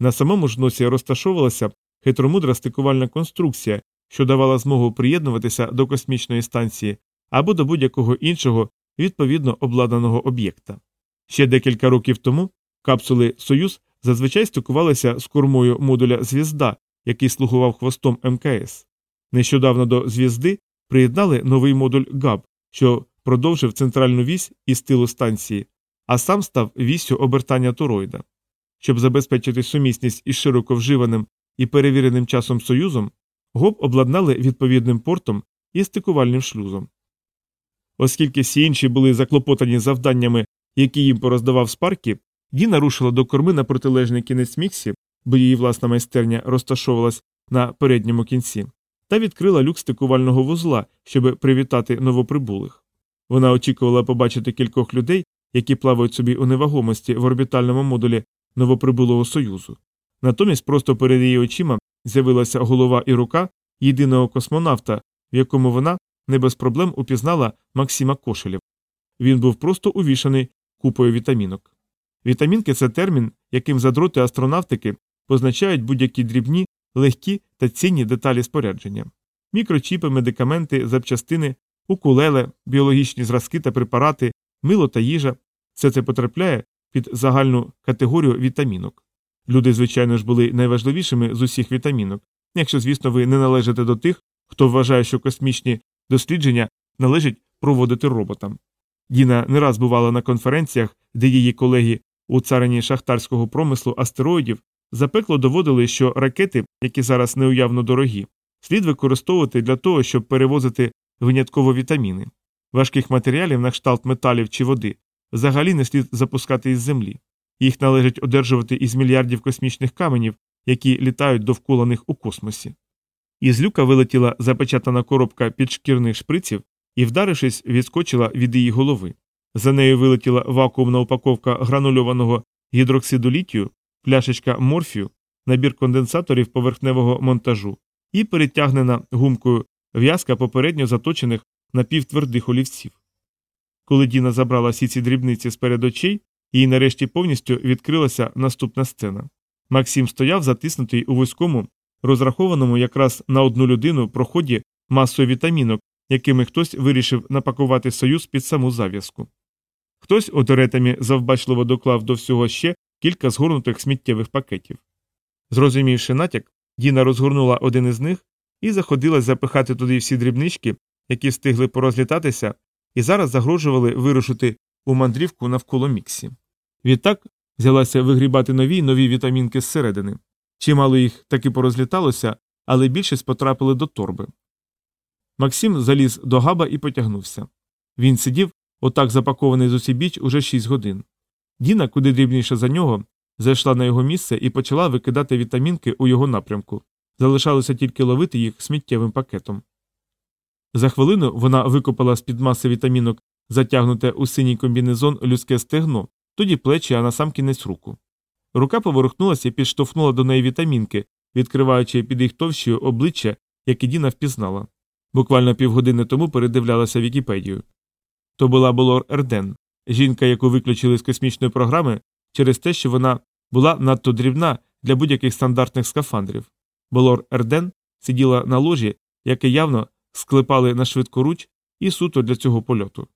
На самому ж носі розташовувалася хитромудра стикувальна конструкція, що давала змогу приєднуватися до космічної станції або до будь-якого іншого відповідно обладнаного об'єкта. Ще декілька років тому капсули Союз зазвичай стикувалися з кормою модуля Звізда, який слугував хвостом МКС. Нещодавно до звізди приєднали новий модуль ГАБ, що продовжив центральну вісь із тилу станції, а сам став віссю обертання тороїда. Щоб забезпечити сумісність із широко вживаним і перевіреним часом союзом, ГОБ обладнали відповідним портом і стикувальним шлюзом. Оскільки всі інші були заклопотані завданнями, які їм пороздавав Спаркі, Діна рушила до корми на протилежний кінець міксі, бо її власна майстерня розташовувалась на передньому кінці, та відкрила люк стикувального вузла, щоб привітати новоприбулих. Вона очікувала побачити кількох людей, які плавають собі у невагомості в орбітальному модулі новоприбулого союзу. Натомість просто перед її очима з'явилася голова і рука єдиного космонавта, в якому вона не без проблем упізнала Максима Кошелєв. Він був просто увішаний купою вітамінок. Вітамінки це термін, яким задроти астронавтики позначають будь-які дрібні, легкі та цінні деталі спорядження, мікрочіпи, медикаменти, запчастини, укулеле, біологічні зразки та препарати, мило та їжа все це потрапляє під загальну категорію вітамінок. Люди, звичайно ж, були найважливішими з усіх вітамінок, якщо, звісно, ви не належите до тих, хто вважає, що космічні дослідження належить проводити роботам. Діна не раз бувала на конференціях, де її колеги у царині шахтарського промислу астероїдів Запекло доводили, що ракети, які зараз неуявно дорогі, слід використовувати для того, щоб перевозити винятково вітаміни. Важких матеріалів на кшталт металів чи води взагалі не слід запускати із землі. Їх належить одержувати із мільярдів космічних каменів, які літають довкола них у космосі. Із люка вилетіла запечатана коробка підшкірних шприців і, вдарившись, відскочила від її голови. За нею вилетіла вакуумна упаковка гранульованого гідроксиду літію, пляшечка морфію, набір конденсаторів поверхневого монтажу і перетягнена гумкою в'язка попередньо заточених напівтвердих олівців. Коли Діна забрала всі ці дрібниці з перед очей, їй нарешті повністю відкрилася наступна сцена. Максим стояв затиснутий у вузькому, розрахованому якраз на одну людину проході масою вітамінок, якими хтось вирішив напакувати союз під саму зав'язку. Хтось одеретами завбачливо доклав до всього ще кілька згорнутих сміттєвих пакетів. Зрозумівши натяк, Діна розгорнула один із них і заходилась запихати туди всі дрібнички, які встигли порозлітатися, і зараз загрожували вирушити у мандрівку навколо міксі. Відтак взялася вигрібати нові й нові вітамінки зсередини. Чимало їх таки порозліталося, але більшість потрапили до торби. Максим заліз до габа і потягнувся. Він сидів, отак запакований з усібіч, уже шість годин. Діна, куди дрібніше за нього, зайшла на його місце і почала викидати вітамінки у його напрямку. Залишалося тільки ловити їх сміттєвим пакетом. За хвилину вона викопала з під маси вітамінок, затягнуте у синій комбінезон людське стегно, тоді плечі, а насамкінець руку. Рука поворухнулася і підштовхнула до неї вітамінки, відкриваючи під їх товщою обличчя, яке Діна впізнала. Буквально півгодини тому передивлялася Вікіпедію. То була Болор Ерден, жінка, яку виключили з космічної програми через те, що вона була надто дрібна для будь-яких стандартних скафандрів. Болор Ерден сиділа на ложі, яке явно склепали на швидкоруч і суто для цього польоту.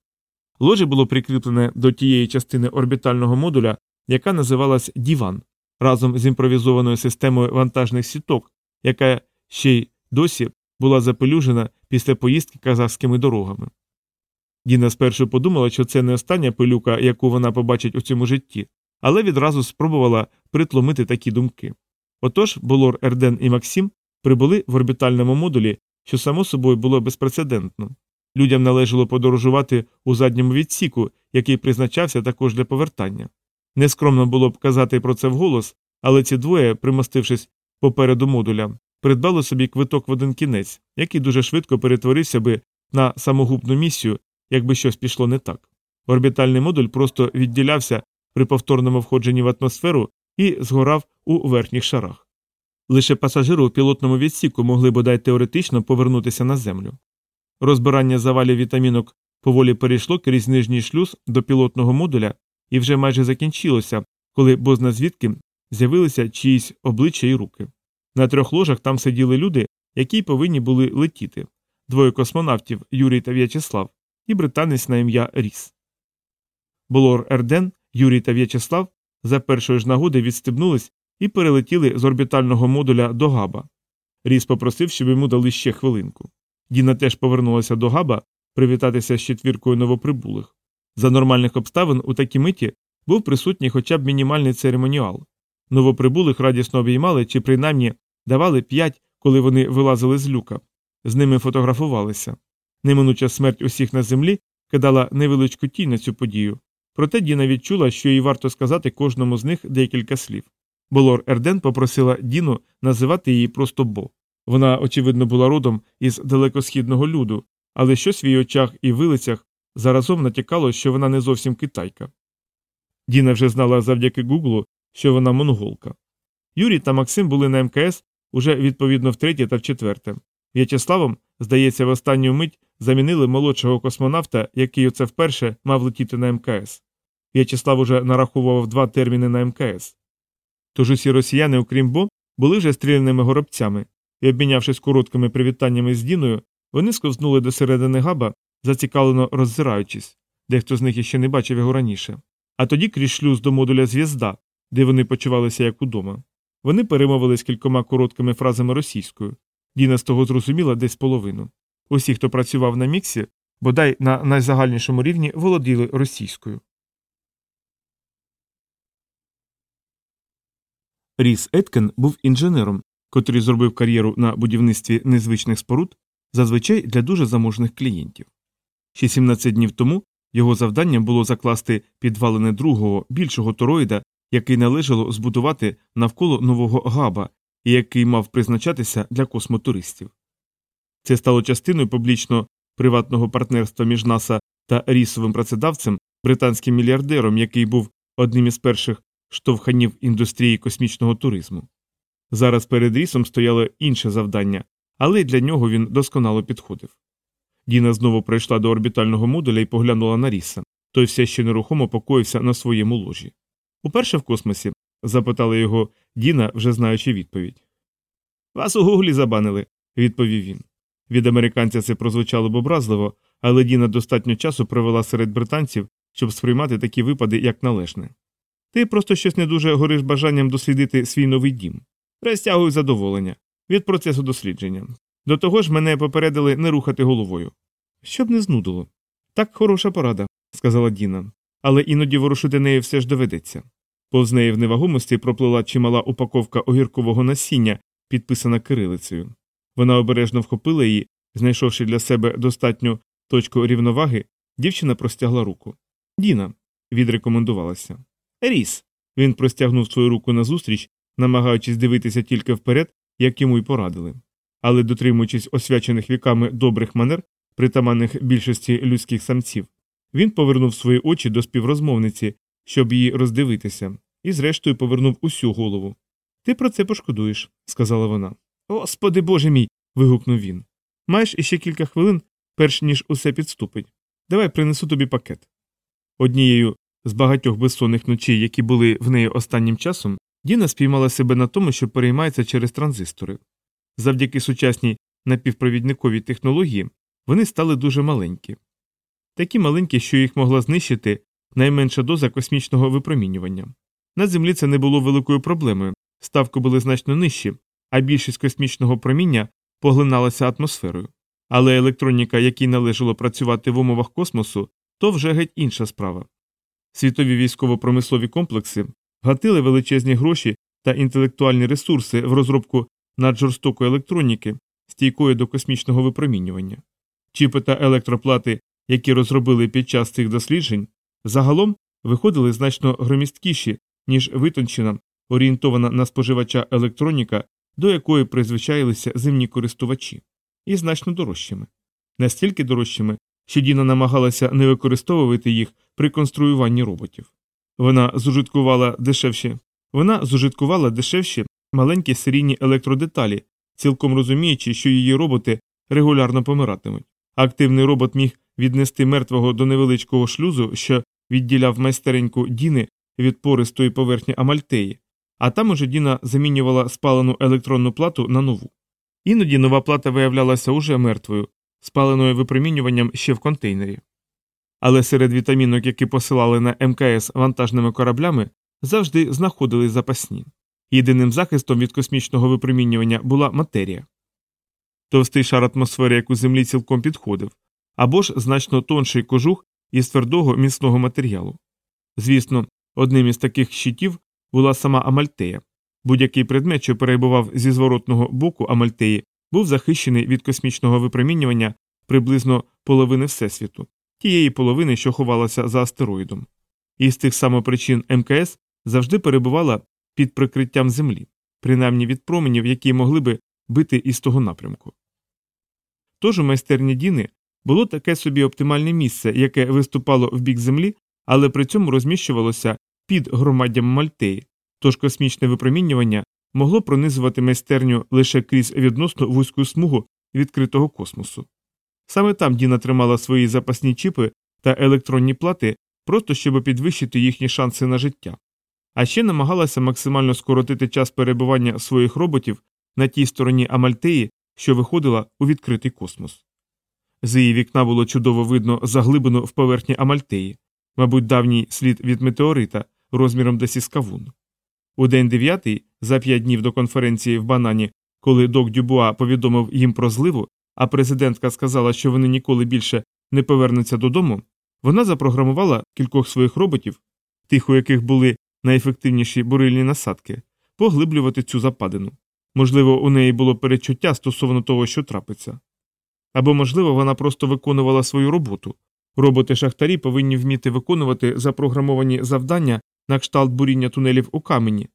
Ложе було прикріплене до тієї частини орбітального модуля, яка називалась Діван, разом з імпровізованою системою вантажних сіток, яка ще й досі була запелюжена після поїздки казахськими дорогами. Діна спершу подумала, що це не остання пилюка, яку вона побачить у цьому житті, але відразу спробувала притломити такі думки. Отож, Болор, Ерден і Максим прибули в орбітальному модулі, що само собою було безпрецедентно. Людям належало подорожувати у задньому відсіку, який призначався також для повертання. Нескромно було б казати про це вголос, але ці двоє, примостившись попереду модуля, придбали собі квиток в один кінець, який дуже швидко перетворився би на самогубну місію, якби щось пішло не так. Орбітальний модуль просто відділявся при повторному входженні в атмосферу і згорав у верхніх шарах. Лише пасажири у пілотному відсіку могли бодай теоретично повернутися на землю. Розбирання завалів вітамінок поволі перейшло крізь нижній шлюз до пілотного модуля і вже майже закінчилося, коли бозна звідки з'явилися чиїсь обличчя і руки. На трьох ложах там сиділи люди, які повинні були летіти двоє космонавтів Юрій та В'ячеслав, і британець на ім'я Ріс. Болор Ерден, Юрій та В'ячеслав за першої ж нагоди відстебнулись і перелетіли з орбітального модуля до Габа. Ріс попросив, щоб йому дали ще хвилинку. Діна теж повернулася до Габа привітатися з четвіркою новоприбулих. За нормальних обставин у такій миті був присутній хоча б мінімальний церемоніал. Новоприбулих радісно обіймали чи принаймні давали п'ять, коли вони вилазили з люка. З ними фотографувалися. Неминуча смерть усіх на землі кидала невеличку тінь на цю подію. Проте Діна відчула, що їй варто сказати кожному з них декілька слів. Болор Ерден попросила Діну називати її просто Бо. Вона, очевидно, була родом із далекосхідного люду, але щось в її очах і вилицях заразом натякало, що вона не зовсім китайка. Діна вже знала завдяки Гуглу, що вона монголка. Юрій та Максим були на МКС уже відповідно втретє та вчетверте. В'ячеславом, здається, в останню мить замінили молодшого космонавта, який оце вперше мав летіти на МКС. В'ячеслав уже нараховував два терміни на МКС. Тож усі росіяни, окрім Бо, були вже стріляними горобцями, і, обмінявшись короткими привітаннями з Діною, вони сковзнули до середини габа, зацікавлено роззираючись, дехто з них іще не бачив його раніше. А тоді крізь шлюз до модуля зв'язда, де вони почувалися як удома. Вони перемовились кількома короткими фразами російською. Діна з того зрозуміла десь половину. Усі, хто працював на міксі, бодай на найзагальнішому рівні володіли російською. Ріс Еткен був інженером, котрий зробив кар'єру на будівництві незвичних споруд, зазвичай для дуже заможних клієнтів. Ще 17 днів тому його завданням було закласти підвалини другого, більшого тороїда, який належало збудувати навколо нового габа який мав призначатися для космотуристів. Це стало частиною публічно приватного партнерства між НАСА та рісовим працедавцем, британським мільярдером, який був одним із перших штовханів індустрії космічного туризму. Зараз перед рісом стояло інше завдання, але й для нього він досконало підходив. Діна знову прийшла до орбітального модуля і поглянула на ріса. Той все ще нерухомо покоївся на своєму ложі. Уперше в космосі? запитала його Діна, вже знаючи відповідь. Вас у гуглі забанили, відповів він. Від американця це прозвучало б образливо, але Діна достатньо часу провела серед британців, щоб сприймати такі випади як належне. Ти просто щось не дуже гориш бажанням дослідити свій новий дім. Розтягуй задоволення від процесу дослідження. До того ж, мене попередили не рухати головою. Щоб не знудило. Так хороша порада, сказала Діна, але іноді ворушити нею все ж доведеться. Повз неї в невагомості проплила чимала упаковка огіркового насіння, підписана кирилицею. Вона обережно вхопила її, знайшовши для себе достатню точку рівноваги, дівчина простягла руку. Діна, відрекомендувалася. Ріс. Він простягнув свою руку назустріч, намагаючись дивитися тільки вперед, як йому й порадили. Але, дотримуючись освячених віками добрих манер, притаманних більшості людських самців, він повернув свої очі до співрозмовниці, щоб її роздивитися, і, зрештою, повернув усю голову. Ти про це пошкодуєш, сказала вона. Господи боже мій. вигукнув він. Маєш іще кілька хвилин, перш ніж усе підступить. Давай принесу тобі пакет. Однією з багатьох безсонних ночей, які були в неї останнім часом, Діна спіймала себе на тому, що переймається через транзистори. Завдяки сучасній напівпровідниковій технології вони стали дуже маленькі. Такі маленькі, що їх могла знищити найменша доза космічного випромінювання. На землі це не було великою проблемою, ставки були значно нижчі, а більшість космічного проміння поглиналася атмосферою. Але електроніка, якій належало працювати в умовах космосу, то вже геть інша справа. Світові військово-промислові комплекси гатили величезні гроші та інтелектуальні ресурси в розробку наджорстокої електроніки, стійкої до космічного випромінювання. Чіпи та електроплати, які розробили під час цих досліджень, загалом виходили значно громісткіші, ніж витончена, орієнтована на споживача електроніка, до якої призвичаїлися земні користувачі, і значно дорожчими. Настільки дорожчими, що Діна намагалася не використовувати їх при конструюванні роботів. Вона зужиткувала дешевші, вона зужиткувала дешевші маленькі серійні електродеталі, цілком розуміючи, що її роботи регулярно помиратимуть. Активний робот міг віднести мертвого до невеличкого шлюзу, що відділяв майстереньку Діни від пористої поверхні Амальтеї, а там уже Діна замінювала спалену електронну плату на нову. Іноді нова плата виявлялася уже мертвою, спаленою випромінюванням ще в контейнері. Але серед вітамінок, які посилали на МКС вантажними кораблями, завжди знаходились запасні. Єдиним захистом від космічного випромінювання була матерія. Товстий шар атмосфери, як у землі цілком підходив, або ж значно тонший кожух із твердого міцного матеріалу. Звісно, одним із таких щитів була сама Амальтея. Будь-який предмет, що перебував зі зворотного боку Амальтеї, був захищений від космічного випромінювання приблизно половини Всесвіту, тієї половини, що ховалася за астероїдом. І з тих самопричин МКС завжди перебувала під прикриттям Землі, принаймні від променів, які могли би бити із того напрямку. Тож у майстерні Діни було таке собі оптимальне місце, яке виступало в бік Землі, але при цьому розміщувалося під громаддям Мальтеї, тож космічне випромінювання могло пронизувати майстерню лише крізь відносно вузьку смугу відкритого космосу. Саме там Діна тримала свої запасні чіпи та електронні плати, просто щоб підвищити їхні шанси на життя, а ще намагалася максимально скоротити час перебування своїх роботів на тій стороні Амальтеї, що виходила у відкритий космос. З її вікна було чудово видно заглибину в поверхні Амальтеї, мабуть, давній слід від метеорита розміром десь із кавун. У день дев'ятий, за п'ять днів до конференції в Банані, коли док Дюбуа повідомив їм про зливу, а президентка сказала, що вони ніколи більше не повернуться додому, вона запрограмувала кількох своїх роботів, тих, у яких були найефективніші бурильні насадки, поглиблювати цю западину. Можливо, у неї було перечуття стосовно того, що трапиться. Або, можливо, вона просто виконувала свою роботу. Роботи шахтарі повинні вміти виконувати запрограмовані завдання на кшталт буріння тунелів у камені,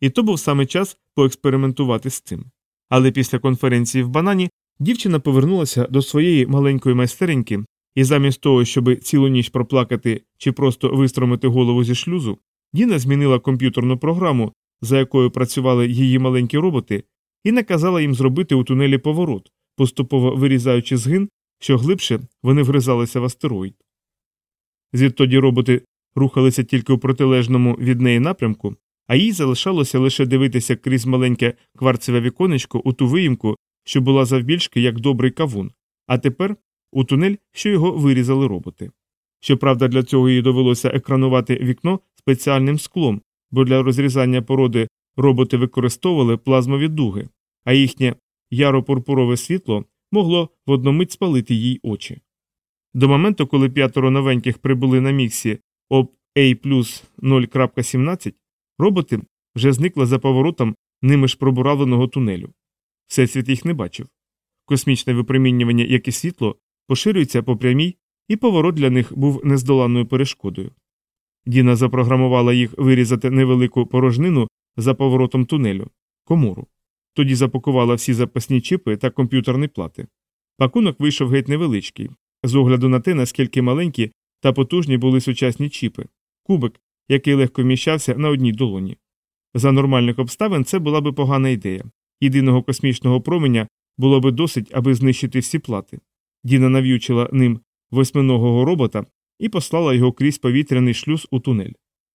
і то був саме час поекспериментувати з цим. Але після конференції в банані дівчина повернулася до своєї маленької майстереньки, і замість того, щоб цілу ніч проплакати чи просто вистромити голову зі шлюзу, Діна змінила комп'ютерну програму, за якою працювали її маленькі роботи, і наказала їм зробити у тунелі поворот, поступово вирізаючи згин, що глибше вони вгризалися в астероїд. Звідтоді роботи рухалися тільки у протилежному від неї напрямку, а їй залишалося лише дивитися крізь маленьке кварцеве віконечко у ту виїмку, що була завбільшки як добрий кавун, а тепер у тунель, що його вирізали роботи. Щоправда, для цього їй довелося екранувати вікно спеціальним склом, бо для розрізання породи роботи використовували плазмові дуги, а їхнє яро-пурпурове світло могло в одномить спалити їй очі. До моменту, коли п'ятеро новеньких прибули на міксі об A плюс 0.17, роботи вже зникли за поворотом ними ж пробуравленого тунелю. Всесвіт їх не бачив. Космічне випромінювання, як і світло, поширюється по прямій, і поворот для них був нездоланною перешкодою. Діна запрограмувала їх вирізати невелику порожнину за поворотом тунелю комору. Тоді запакувала всі запасні чіпи та комп'ютерні плати. Пакунок вийшов геть невеличкий, з огляду на те, наскільки маленькі та потужні були сучасні чіпи, кубик, який легко вміщався на одній долоні. За нормальних обставин це була би погана ідея. Єдиного космічного променя було би досить, аби знищити всі плати. Діна нав'ючила ним восьминогого робота і послала його крізь повітряний шлюз у тунель.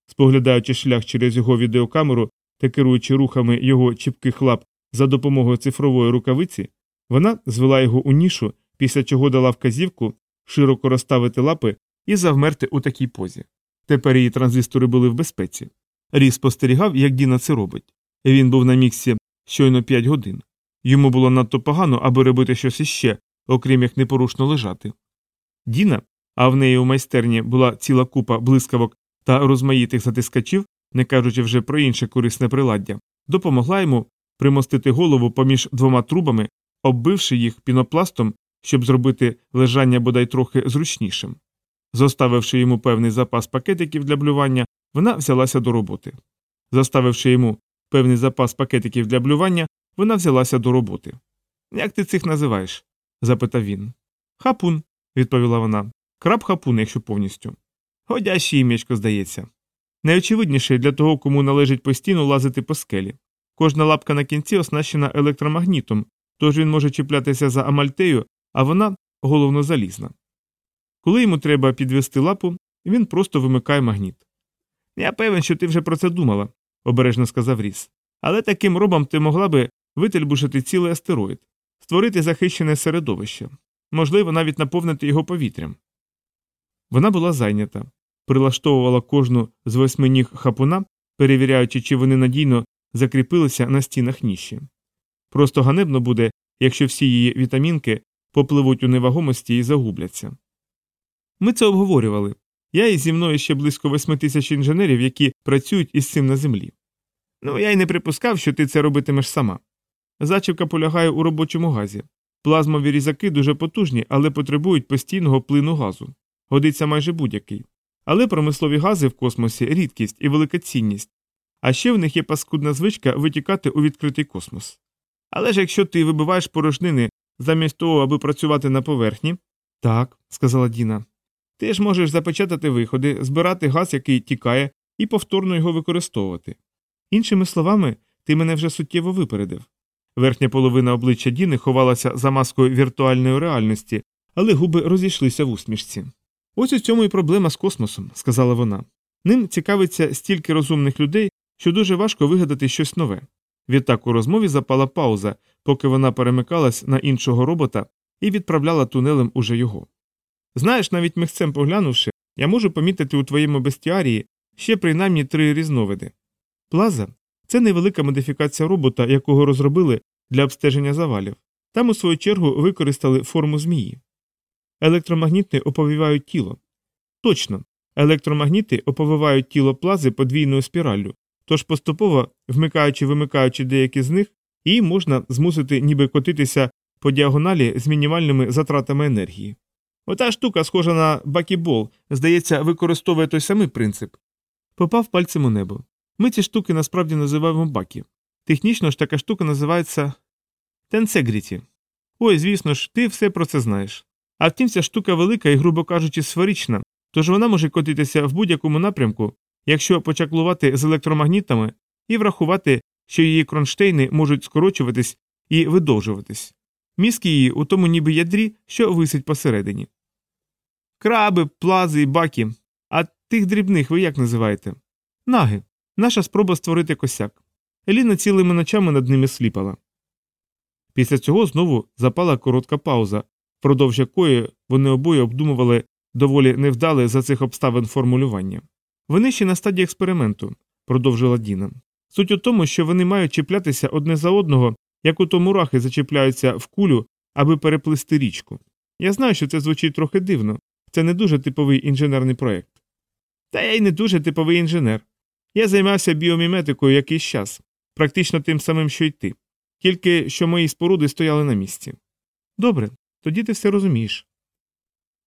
Споглядаючи шлях через його відеокамеру та керуючи рухами його чіпких лап за допомогою цифрової рукавиці, вона звела його у нішу, після чого дала вказівку широко розставити лапи і завмерти у такій позі. Тепер її транзистори були в безпеці. Ріс спостерігав, як Діна це робить. Він був на міксі щойно 5 годин. Йому було надто погано, аби робити щось іще, окрім як непорушно лежати. Діна, а в неї у майстерні була ціла купа блискавок та розмаїтих затискачів, не кажучи вже про інше корисне приладдя, допомогла йому примостити голову поміж двома трубами, оббивши їх пінопластом, щоб зробити лежання бодай трохи зручнішим. Зоставивши йому певний запас пакетиків для блювання, вона взялася до роботи. Заставивши йому певний запас пакетиків для блювання, вона взялася до роботи. Як ти цих називаєш? запитав він. Хапун, відповіла вона. Краб хапун, якщо повністю. Годяще ім'ячко, здається. Найочевидніше для того, кому належить постійно лазити по скелі. Кожна лапка на кінці оснащена електромагнітом, тож він може чіплятися за амальтею, а вона головно залізна. Коли йому треба підвести лапу, він просто вимикає магніт. Я певен, що ти вже про це думала, обережно сказав Ріс. Але таким робом ти могла би вительбушити цілий астероїд, створити захищене середовище, можливо, навіть наповнити його повітрям. Вона була зайнята, прилаштовувала кожну з восьми ніг хапуна, перевіряючи, чи вони надійно закріпилися на стінах ніші. Просто ганебно буде, якщо всі її вітамінки попливуть у невагомості і загубляться. Ми це обговорювали. Я і зі мною ще близько восьми тисяч інженерів, які працюють із цим на землі. Ну, я й не припускав, що ти це робитимеш сама. Зачівка полягає у робочому газі. Плазмові різаки дуже потужні, але потребують постійного плину газу. Годиться майже будь-який. Але промислові гази в космосі рідкість і велика цінність, а ще в них є паскудна звичка витікати у відкритий космос. Але ж якщо ти вибиваєш порожнини замість того, аби працювати на поверхні. Так, сказала Діна. Ти ж можеш запечатати виходи, збирати газ, який тікає, і повторно його використовувати. Іншими словами, ти мене вже суттєво випередив. Верхня половина обличчя Діни ховалася за маскою віртуальної реальності, але губи розійшлися в усмішці. Ось у цьому і проблема з космосом, сказала вона. Ним цікавиться стільки розумних людей, що дуже важко вигадати щось нове. Відтак у розмові запала пауза, поки вона перемикалась на іншого робота і відправляла тунелем уже його. Знаєш, навіть михцем поглянувши, я можу помітити у твоєму бестіарії ще принаймні три різновиди. Плаза це невелика модифікація робота, якого розробили для обстеження завалів. Там, у свою чергу, використали форму змії. Електромагніти оповивають тіло. Точно, електромагніти оповивають тіло плази подвійною спіраллю, Тож поступово, вмикаючи вимикаючи деякі з них, її можна змусити ніби котитися по діагоналі з мінімальними затратами енергії. Ота штука, схожа на бакібол, здається, використовує той самий принцип. Попав пальцем у небо. Ми ці штуки насправді називаємо бакі. Технічно ж така штука називається тенсегріті. Ой, звісно ж, ти все про це знаєш. А втім, ця штука велика і, грубо кажучи, сферична, тож вона може котитися в будь-якому напрямку, якщо почаклувати з електромагнітами і врахувати, що її кронштейни можуть скорочуватись і видовжуватись. Мізки її у тому ніби ядрі, що висить посередині. Краби, плази і баки. А тих дрібних ви як називаєте? Наги. Наша спроба створити косяк. Еліна цілими ночами над ними сліпала. Після цього знову запала коротка пауза, впродовж якої вони обоє обдумували доволі невдале за цих обставин формулювання. Вони ще на стадії експерименту, продовжила Діна. Суть у тому, що вони мають чіплятися одне за одного, як ото мурахи зачіпляються в кулю, аби переплисти річку. Я знаю, що це звучить трохи дивно, це не дуже типовий інженерний проєкт. Та я й не дуже типовий інженер. Я займався біоміметикою якийсь час, практично тим самим, що й ти, тільки що мої споруди стояли на місці. Добре, тоді ти все розумієш.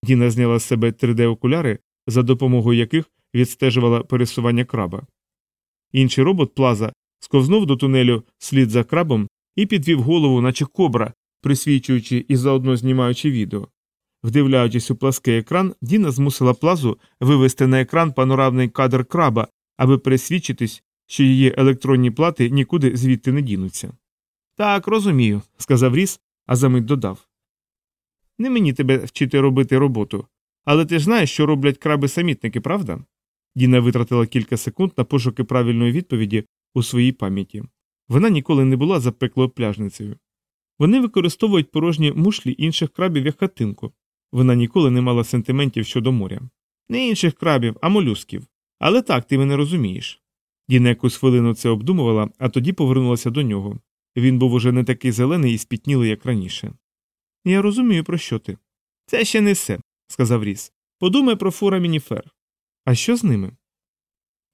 Діна зняла з себе 3D-окуляри, за допомогою яких відстежувала пересування краба. Інший робот плаза сковзнув до тунелю слід за крабом і підвів голову, наче кобра, присвічуючи і заодно знімаючи відео. Вдивляючись у плаский екран, Діна змусила плазу вивести на екран панорамний кадр краба, аби пересвідчитись, що її електронні плати нікуди звідти не дінуться. Так, розумію, сказав Ріс, а замить додав. Не мені тебе вчити робити роботу, але ти ж знаєш, що роблять краби-самітники, правда? Діна витратила кілька секунд на пошуки правильної відповіді у своїй пам'яті. Вона ніколи не була запеклою пляжницею. Вони використовують порожні мушлі інших крабів як хатинку. Вона ніколи не мала сентиментів щодо моря. Не інших крабів, а молюсків. Але так ти мене розумієш. Діна якусь хвилину це обдумувала, а тоді повернулася до нього. Він був уже не такий зелений і спітнілий, як раніше. Я розумію, про що ти. Це ще не все, сказав Ріс. Подумай про фурамініфер. А що з ними?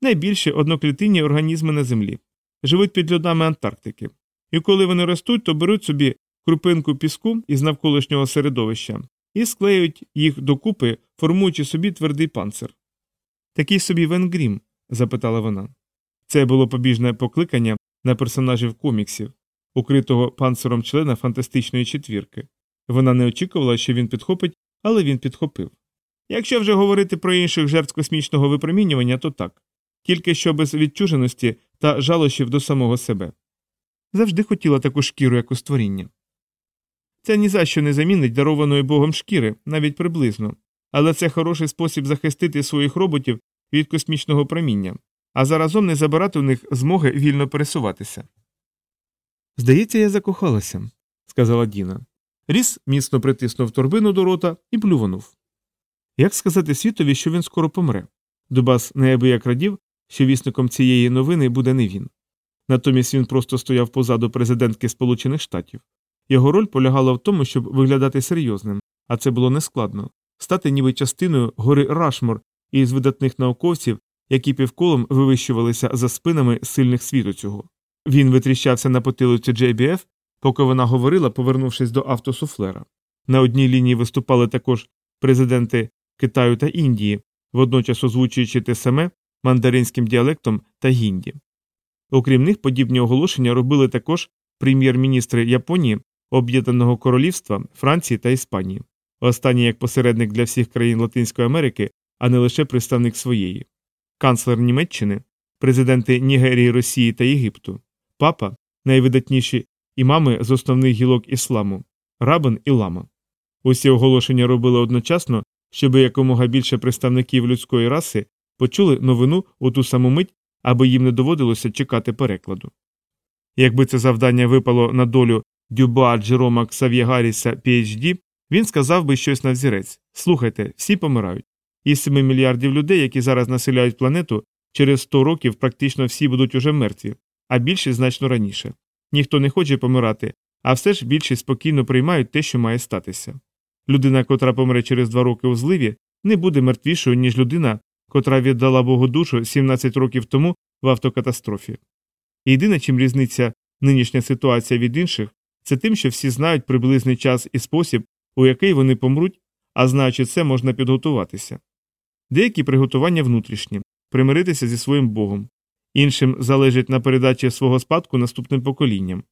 Найбільші одноклітинні організми на землі. Живуть під льодами Антарктики. І коли вони ростуть, то беруть собі крупинку піску із навколишнього середовища і склеюють їх докупи, формуючи собі твердий панцир. Такий собі Венгрім? запитала вона. Це було побіжне покликання на персонажів коміксів, укритого панциром члена фантастичної четвірки. Вона не очікувала, що він підхопить, але він підхопив. Якщо вже говорити про інших жертв космічного випромінювання, то так, тільки що без відчуженості та жалощів до самого себе. Завжди хотіла таку шкіру, як у створіння. Це ні за що не замінить дарованої богом шкіри, навіть приблизно, але це хороший спосіб захистити своїх роботів від космічного проміння, а заразом не забирати у них змоги вільно пересуватися. Здається, я закохалася, сказала Діна. Ріс міцно притиснув торбину до рота і плюванув. Як сказати світові, що він скоро помре? Дубас неабияк радів, що вісником цієї новини буде не він. Натомість він просто стояв позаду президентки Сполучених Штатів. Його роль полягала в тому, щоб виглядати серйозним, а це було нескладно стати ніби частиною гори Рашмор із видатних науковців, які півколом вивищувалися за спинами сильних світу цього. Він витріщався на потилицю JBF, поки вона говорила, повернувшись до автосуфлера. На одній лінії виступали також президенти Китаю та Індії, водночас озвучуючи те саме мандаринським діалектом та гінді. Окрім них, подібні оголошення робили також прем'єр-міністри Японії, Об'єднаного Королівства, Франції та Іспанії, останній як посередник для всіх країн Латинської Америки, а не лише представник своєї, канцлер Німеччини, президенти Нігерії, Росії та Єгипту, папа, найвидатніші імами з основних гілок ісламу, рабин і лама. Усі оголошення робили одночасно, щоб якомога більше представників людської раси почули новину у ту саму мить, аби їм не доводилося чекати перекладу. Якби це завдання випало на долю Дюба Джерома Ксав'є Гарріса PHD, він сказав би щось на взірець слухайте, всі помирають. Із 7 мільярдів людей, які зараз населяють планету, через 100 років практично всі будуть уже мертві, а більшість значно раніше. Ніхто не хоче помирати, а все ж більшість спокійно приймають те, що має статися. Людина, котра помре через два роки у зливі, не буде мертвішою, ніж людина, котра віддала Богу душу 17 років тому в автокатастрофі. Єдине, чим різниця нинішня ситуація від інших, це тим, що всі знають приблизний час і спосіб, у який вони помруть, а знаючи це, можна підготуватися. Деякі приготування внутрішні примиритися зі своїм Богом, іншим залежить на передачі свого спадку наступним поколінням.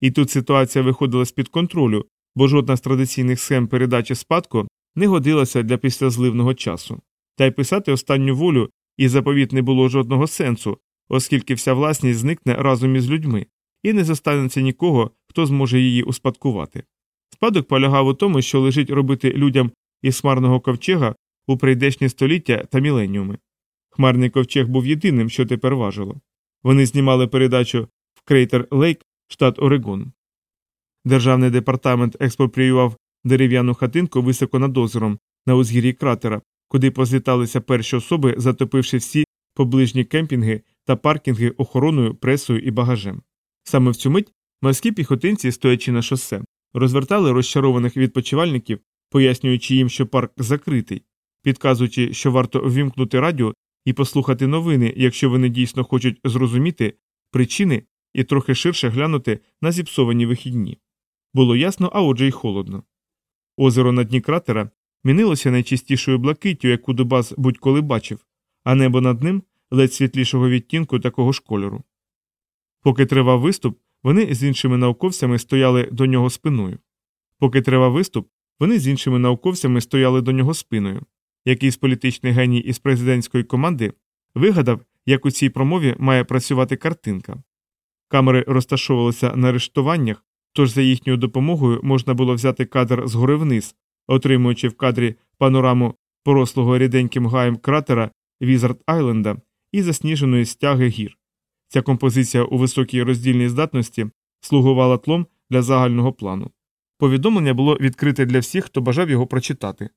І тут ситуація виходила з під контролю, бо жодна з традиційних схем передачі спадку не годилася для післязливного часу, та й писати останню волю і заповіт не було жодного сенсу, оскільки вся власність зникне разом із людьми, і не зостанеться нікого, хто зможе її успадкувати. Спадок полягав у тому, що лежить робити людям із хмарного ковчега у прийдешні століття та міленіуми. Хмарний ковчег був єдиним, що тепер важило. Вони знімали передачу в Крейтер Лейк, штат Орегон. Державний департамент експропріював дерев'яну хатинку високо над озером на узгір'ї кратера, куди позліталися перші особи, затопивши всі поближні кемпінги та паркінги охороною, пресою і багажем. Саме в цю мить морські піхотинці, стоячи на шосе, розвертали розчарованих відпочивальників, пояснюючи їм, що парк закритий, підказуючи, що варто ввімкнути радіо і послухати новини, якщо вони дійсно хочуть зрозуміти причини і трохи ширше глянути на зіпсовані вихідні. Було ясно, а отже й холодно. Озеро на дні кратера мінилося найчистішою блакиттю, яку Дубас будь-коли бачив, а небо над ним ледь світлішого відтінку такого ж кольору. Поки тривав виступ, вони з іншими науковцями стояли до нього спиною. Поки тривав виступ, вони з іншими науковцями стояли до нього спиною. Якийсь політичний геній із президентської команди вигадав, як у цій промові має працювати картинка. Камери розташовувалися на риштуваннях, тож за їхньою допомогою можна було взяти кадр згори вниз, отримуючи в кадрі панораму порослого ріденьким гаєм кратера Візард Айленда і засніженої стяги гір. Ця композиція у високій роздільній здатності слугувала тлом для загального плану. Повідомлення було відкрите для всіх, хто бажав його прочитати.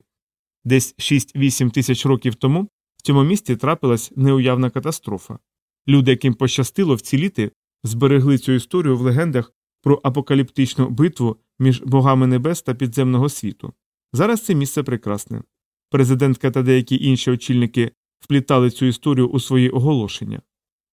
Десь 6-8 тисяч років тому в цьому місті трапилась неуявна катастрофа. Люди, яким пощастило вціліти, зберегли цю історію в легендах про апокаліптичну битву між богами небес та підземного світу. Зараз це місце прекрасне. Президентка та деякі інші очільники вплітали цю історію у свої оголошення.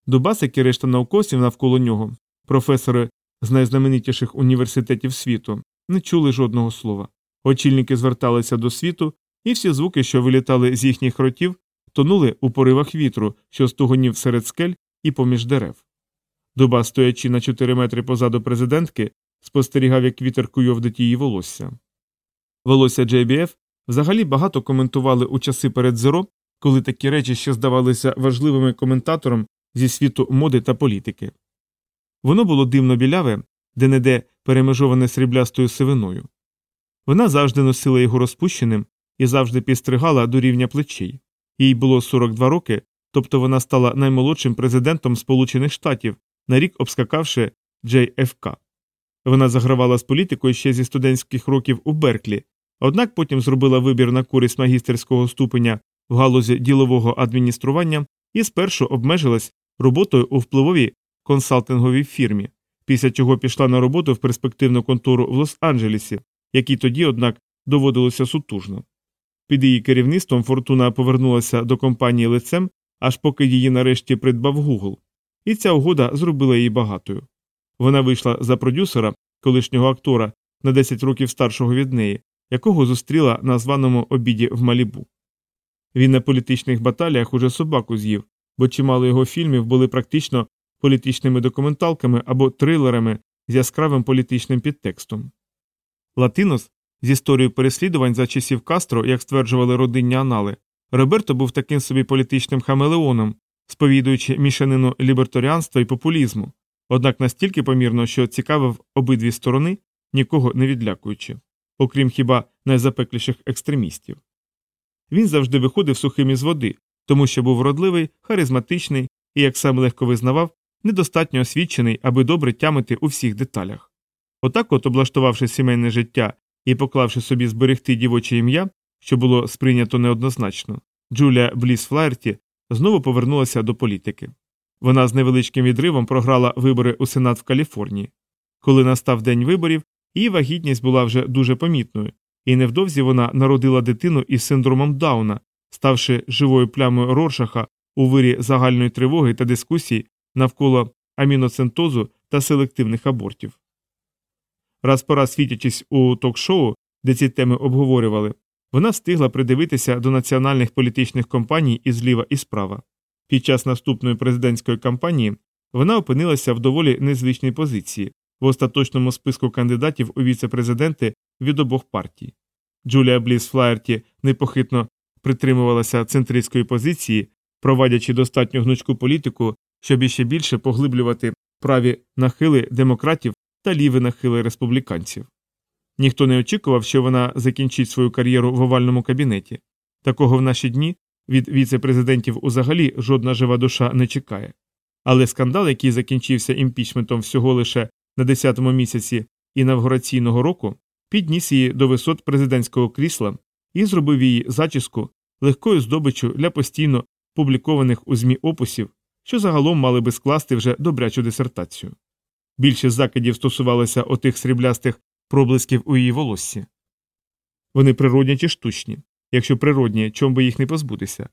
Дубасик і решта науковців навколо нього, професори з найзнаменитіших університетів світу, не чули жодного слова. Очільники зверталися до світу, і всі звуки, що вилітали з їхніх ротів, тонули у поривах вітру, що стугонів серед скель і поміж дерев. Дуба, стоячи на 4 метри позаду президентки, спостерігав, як вітер куйовдить її волосся. Волосся JBF взагалі багато коментували у часи перед зеро, коли такі речі ще здавалися важливими коментатором зі світу моди та політики. Воно було дивно біляве, де неде перемежоване сріблястою сивиною. Вона завжди носила його розпущеним і завжди підстригала до рівня плечей. Їй було 42 роки, тобто вона стала наймолодшим президентом Сполучених Штатів, на рік обскакавши JFK. Вона загравала з політикою ще зі студентських років у Берклі, однак потім зробила вибір на користь магістерського ступеня в галузі ділового адміністрування і спершу обмежилась роботою у впливовій консалтинговій фірмі, після чого пішла на роботу в перспективну контору в Лос-Анджелесі, якій тоді, однак, доводилося сутужно. Під її керівництвом Фортуна повернулася до компанії лицем, аж поки її нарешті придбав Google. І ця угода зробила її багатою. Вона вийшла за продюсера, колишнього актора, на 10 років старшого від неї, якого зустріла на званому обіді в Малібу. Він на політичних баталіях уже собаку з'їв, бо чимало його фільмів були практично політичними документалками або трилерами з яскравим політичним підтекстом. Латинос з історією переслідувань за часів Кастро, як стверджували родинні анали, Роберто був таким собі політичним хамелеоном, сповідуючи мішанину ліберторіанства і популізму, однак настільки помірно, що цікавив обидві сторони, нікого не відлякуючи, окрім хіба найзапекліших екстремістів. Він завжди виходив сухим із води, тому що був вродливий, харизматичний і, як сам легко визнавав, недостатньо освічений, аби добре тямити у всіх деталях. Отак, от, облаштувавши сімейне життя і поклавши собі зберегти дівоче ім'я, що було сприйнято неоднозначно, Джулія Бліс Флаерті знову повернулася до політики. Вона з невеличким відривом програла вибори у Сенат в Каліфорнії. Коли настав день виборів, її вагітність була вже дуже помітною, і невдовзі вона народила дитину із синдромом Дауна, ставши живою плямою Роршаха у вирі загальної тривоги та дискусій навколо аміноцентозу та селективних абортів. Раз по раз світячись у ток-шоу, де ці теми обговорювали, вона встигла придивитися до національних політичних компаній і зліва і справа. Під час наступної президентської кампанії вона опинилася в доволі незвичній позиції в остаточному списку кандидатів у віце-президенти від обох партій. Джулія Бліс Флаєрті непохитно притримувалася центристської позиції, проводячи достатньо гнучку політику, щоб іще більше поглиблювати праві нахили демократів та ліві нахили республіканців. Ніхто не очікував, що вона закінчить свою кар'єру в овальному кабінеті. Такого в наші дні від віце-президентів узагалі жодна жива душа не чекає. Але скандал, який закінчився імпічментом всього лише на 10-му місяці інавгураційного року, підніс її до висот президентського крісла і зробив її зачіску легкою здобиччю для постійно публікованих у ЗМІ описів, що загалом мали би скласти вже добрячу дисертацію. Більшість закидів стосувалося отих сріблястих проблисків у її волоссі. Вони природні чи штучні. Якщо природні, чом би їх не позбутися?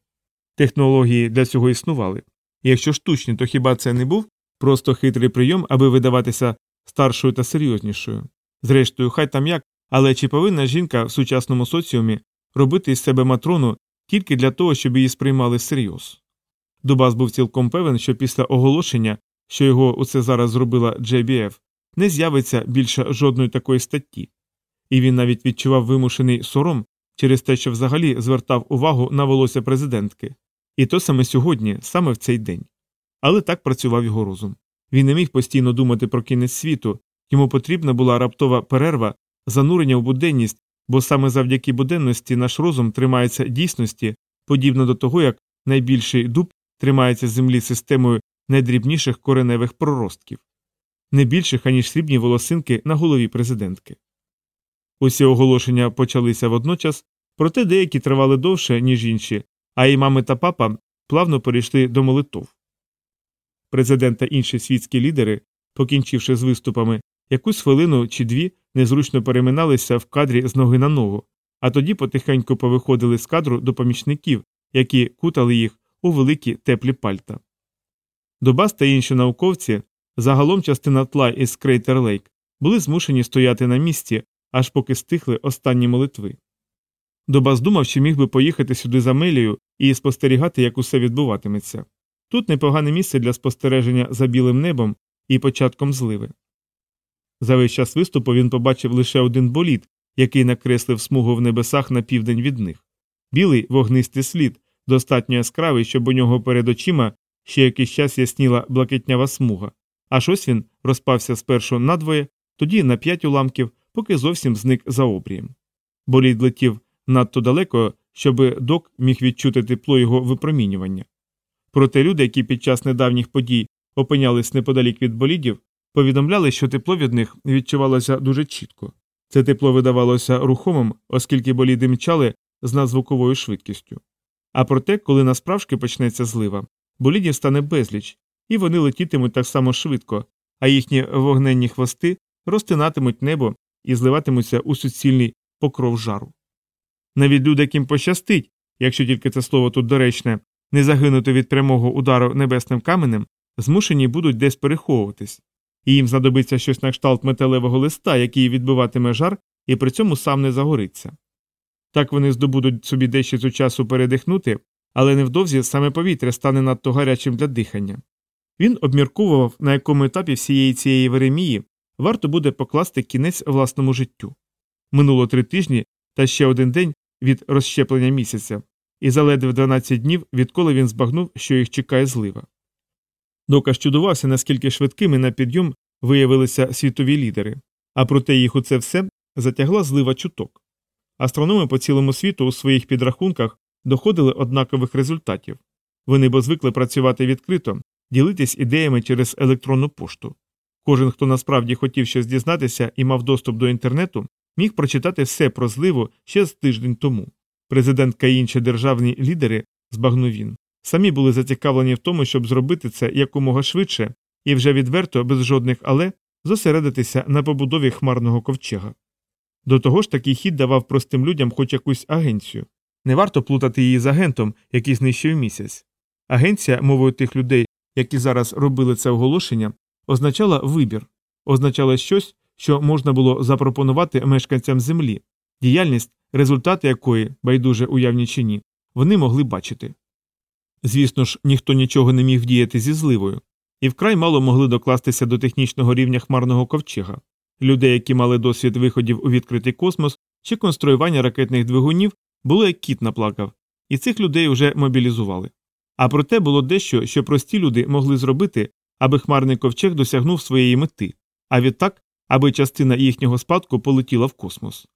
Технології для цього існували. Якщо штучні, то хіба це не був просто хитрий прийом, аби видаватися старшою та серйознішою? Зрештою, хай там як, але чи повинна жінка в сучасному соціумі робити із себе матрону тільки для того, щоб її сприймали всерйоз? Дубас був цілком певен, що після оголошення, що його у це зараз зробила JBF, не з'явиться більше жодної такої статті, і він навіть відчував вимушений сором через те, що взагалі звертав увагу на волосся президентки, і то саме сьогодні, саме в цей день. Але так працював його розум. Він не міг постійно думати про кінець світу, йому потрібна була раптова перерва, занурення в буденність, бо саме завдяки буденності наш розум тримається дійсності, подібно до того, як найбільший дуб тримається землі системою найдрібніших кореневих проростків не більших, аніж срібні волосинки на голові президентки. Усі оголошення почалися водночас, проте деякі тривали довше, ніж інші, а і мами та папа плавно перейшли до молитов. Президент та інші світські лідери, покінчивши з виступами, якусь хвилину чи дві незручно переминалися в кадрі з ноги на ногу, а тоді потихеньку повиходили з кадру до помічників, які кутали їх у великі теплі пальта. Добас та інші науковці Загалом частина тла із Крейтер Лейк були змушені стояти на місці, аж поки стихли останні молитви. Добас думав, що міг би поїхати сюди за Мелію і спостерігати, як усе відбуватиметься. Тут непогане місце для спостереження за білим небом і початком зливи. За весь час виступу він побачив лише один болід, який накреслив смугу в небесах на південь від них. Білий вогнистий слід, достатньо яскравий, щоб у нього перед очима ще якийсь час ясніла блакитнява смуга. Аж ось він розпався спершу надвоє, тоді на п'ять уламків, поки зовсім зник за обрієм. Болід летів надто далеко, щоб док міг відчути тепло його випромінювання. Проте люди, які під час недавніх подій опинялись неподалік від болідів, повідомляли, що тепло від них відчувалося дуже чітко. Це тепло видавалося рухомим, оскільки боліди мчали з надзвуковою швидкістю. А проте, коли насправжки почнеться злива, болідів стане безліч, і вони летітимуть так само швидко, а їхні вогненні хвости розтинатимуть небо і зливатимуться у суцільний покров жару. Навіть люди, яким пощастить, якщо тільки це слово тут доречне, не загинути від прямого удару небесним каменем, змушені будуть десь переховуватись, і їм знадобиться щось на кшталт металевого листа, який відбиватиме жар і при цьому сам не загориться. Так вони здобудуть собі дещо з часу передихнути, але невдовзі саме повітря стане надто гарячим для дихання. Він обмірковував, на якому етапі всієї цієї Веремії варто буде покласти кінець власному життю. Минуло три тижні та ще один день від розщеплення місяця, і за ледве 12 днів, відколи він збагнув, що їх чекає злива. Доказ чудувався, наскільки швидкими на підйом виявилися світові лідери, а проте їх у це все затягла злива чуток. Астрономи по цілому світу у своїх підрахунках доходили однакових результатів. Вони бо звикли працювати відкрито, ділитись ідеями через електронну пошту. Кожен, хто насправді хотів щось дізнатися і мав доступ до інтернету, міг прочитати все про зливу ще з тиждень тому. Президентка і інші державні лідери, збагнув він, самі були зацікавлені в тому, щоб зробити це якомога швидше і вже відверто, без жодних але, зосередитися на побудові хмарного ковчега. До того ж такий хід давав простим людям хоч якусь агенцію. Не варто плутати її з агентом, який знищив місяць. Агенція, мовою тих людей, які зараз робили це оголошення, означала вибір, означала щось, що можна було запропонувати мешканцям землі, діяльність, результати якої, байдуже уявні чи ні, вони могли бачити. Звісно ж, ніхто нічого не міг вдіяти зі зливою, і вкрай мало могли докластися до технічного рівня хмарного ковчега. Людей, які мали досвід виходів у відкритий космос чи конструювання ракетних двигунів, було як кіт наплакав, і цих людей вже мобілізували. А проте було дещо, що прості люди могли зробити, аби хмарний ковчег досягнув своєї мети, а відтак, аби частина їхнього спадку полетіла в космос.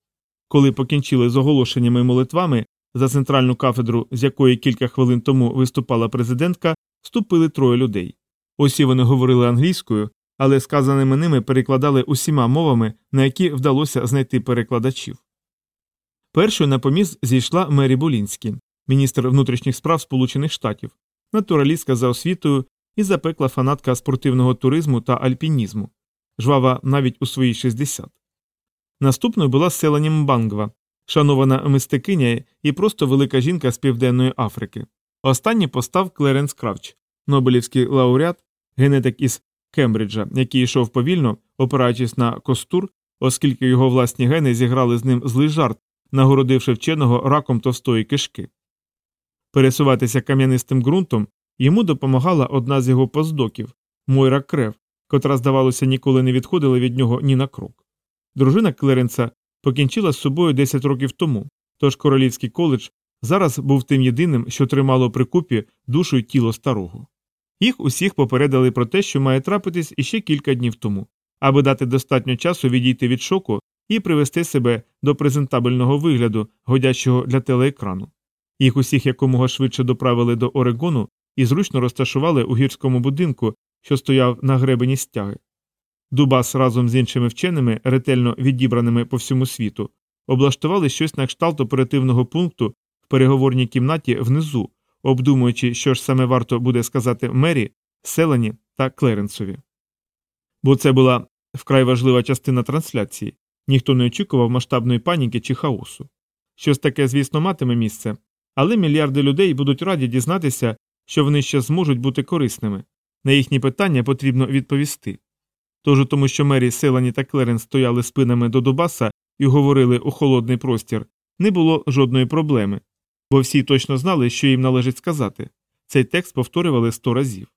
Коли покінчили з оголошеннями і молитвами за центральну кафедру, з якої кілька хвилин тому виступала президентка, вступили троє людей. Усі вони говорили англійською, але сказаними ними перекладали усіма мовами, на які вдалося знайти перекладачів. Першою на поміст зійшла Мері Болінські, міністр внутрішніх справ Сполучених Штатів, натуралістка за освітою і запекла фанатка спортивного туризму та альпінізму, жвава навіть у свої 60. Наступною була Селані Мбангва, шанована мистикиня і просто велика жінка з Південної Африки. Останній постав Клеренс Кравч, Нобелівський лауреат, генетик із Кембриджа, який йшов повільно, опираючись на костур, оскільки його власні гени зіграли з ним злий жарт, нагородивши вченого раком товстої кишки. Пересуватися кам'янистим ґрунтом йому допомагала одна з його поздоків Мойра Крев, котра, здавалося, ніколи не відходила від нього ні на крок. Дружина Клеренса покінчила з собою 10 років тому, тож королівський коледж зараз був тим єдиним, що тримало при купі душу й тіло старого. Їх усіх попередили про те, що має трапитись іще кілька днів тому, аби дати достатньо часу відійти від шоку і привести себе до презентабельного вигляду, годячого для телеекрану. Їх усіх якомога швидше доправили до Орегону і зручно розташували у гірському будинку, що стояв на гребені стяги. Дубас разом з іншими вченими, ретельно відібраними по всьому світу, облаштували щось на кшталт оперативного пункту в переговорній кімнаті внизу, обдумуючи, що ж саме варто буде сказати Мері, Селені та Клеренсові. Бо це була вкрай важлива частина трансляції, ніхто не очікував масштабної паніки чи хаосу. Щось таке, звісно, матиме місце, але мільярди людей будуть раді дізнатися, що вони ще зможуть бути корисними. На їхні питання потрібно відповісти. Тож у тому, що Мері, Селані та Клерен стояли спинами до Дубаса і говорили у холодний простір, не було жодної проблеми, бо всі точно знали, що їм належить сказати. Цей текст повторювали сто разів.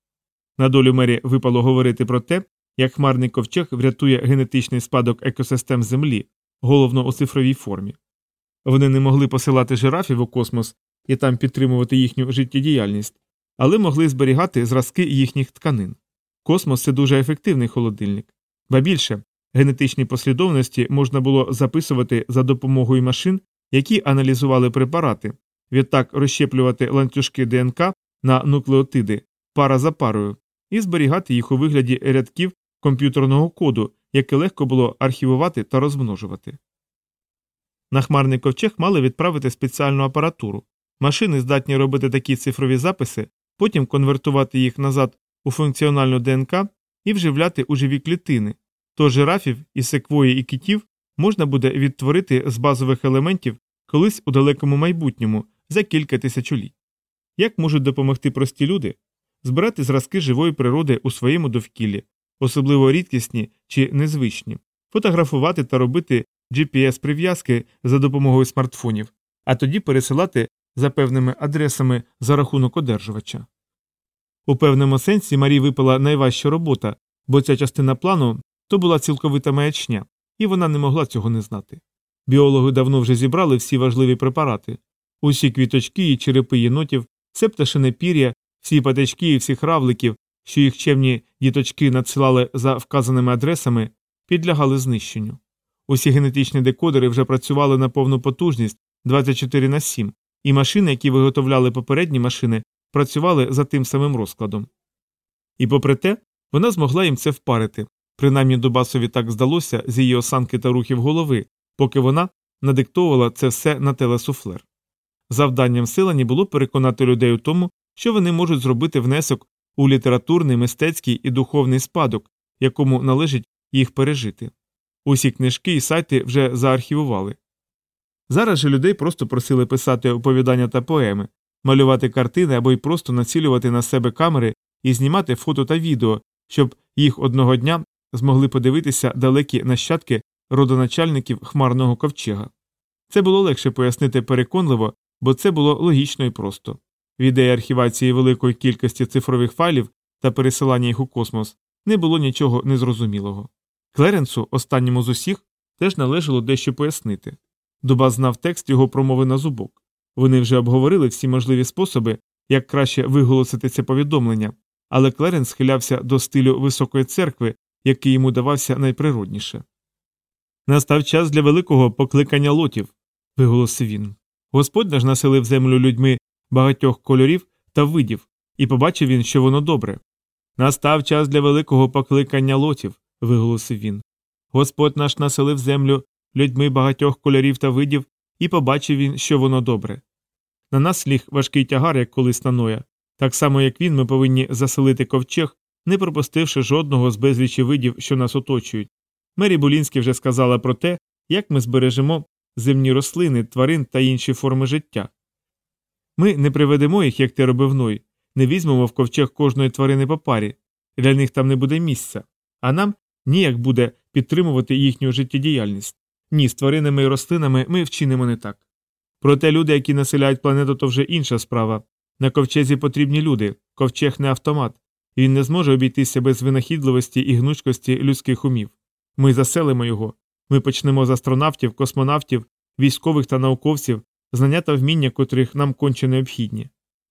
На долю Мері випало говорити про те, як хмарний ковчег врятує генетичний спадок екосистем Землі, головно у цифровій формі. Вони не могли посилати жирафів у космос і там підтримувати їхню життєдіяльність, але могли зберігати зразки їхніх тканин. Космос це дуже ефективний холодильник. Ба більше, генетичні послідовності можна було записувати за допомогою машин, які аналізували препарати, відтак розщеплювати ланцюжки ДНК на нуклеотиди пара за парою, і зберігати їх у вигляді рядків комп'ютерного коду, яке легко було архівувати та розмножувати. На хмарний ковчег мали відправити спеціальну апаратуру. Машини здатні робити такі цифрові записи, потім конвертувати їх назад у функціональну ДНК і вживляти у живі клітини, то жирафів і секвої і китів можна буде відтворити з базових елементів колись у далекому майбутньому за кілька тисячоліть. Як можуть допомогти прості люди? Збирати зразки живої природи у своєму довкіллі, особливо рідкісні чи незвичні, фотографувати та робити GPS-прив'язки за допомогою смартфонів, а тоді пересилати за певними адресами за рахунок одержувача. У певному сенсі Марі випала найважча робота, бо ця частина плану то була цілковита маячня, і вона не могла цього не знати. Біологи давно вже зібрали всі важливі препарати усі квіточки і черепи єнотів, все пташине пір'я, всі патички і всіх равликів, що їх чемні діточки надсилали за вказаними адресами, підлягали знищенню. Усі генетичні декодери вже працювали на повну потужність 24 на 7, і машини, які виготовляли попередні машини, працювали за тим самим розкладом. І попри те, вона змогла їм це впарити, принаймні Дубасові так здалося з її осанки та рухів голови, поки вона надиктовувала це все на телесуфлер. Завданням Силані було переконати людей у тому, що вони можуть зробити внесок у літературний, мистецький і духовний спадок, якому належить їх пережити. Усі книжки і сайти вже заархівували. Зараз же людей просто просили писати оповідання та поеми, малювати картини або й просто націлювати на себе камери і знімати фото та відео, щоб їх одного дня змогли подивитися далекі нащадки родоначальників хмарного ковчега. Це було легше пояснити переконливо, бо це було логічно і просто. В ідеї архівації великої кількості цифрових файлів та пересилання їх у космос не було нічого незрозумілого. Клеренсу, останньому з усіх, теж належало дещо пояснити. Дуба знав текст його промови на зубок. Вони вже обговорили всі можливі способи, як краще виголосити це повідомлення, але Клеренс схилявся до стилю високої церкви, який йому давався найприродніше. Настав час для великого покликання лотів, виголосив він. Господь наш населив землю людьми багатьох кольорів та видів, і побачив він, що воно добре. Настав час для великого покликання лотів, виголосив він. Господь наш населив землю людьми багатьох кольорів та видів, і побачив він, що воно добре. На нас ліг важкий тягар, як колись на Ноя. Так само, як він, ми повинні заселити ковчег, не пропустивши жодного з безлічі видів, що нас оточують. Мері Булінський вже сказала про те, як ми збережемо земні рослини, тварин та інші форми життя. Ми не приведемо їх, як ти робив Ной, не візьмемо в ковчег кожної тварини по парі, для них там не буде місця, а нам ніяк буде підтримувати їхню життєдіяльність. Ні, з тваринами і рослинами ми вчинимо не так. Проте люди, які населяють планету, то вже інша справа. На ковчезі потрібні люди, ковчег не автомат, він не зможе обійтися без винахідливості і гнучкості людських умів. Ми заселимо його. Ми почнемо з астронавтів, космонавтів, військових та науковців, знання та вміння, котрих нам конче необхідні.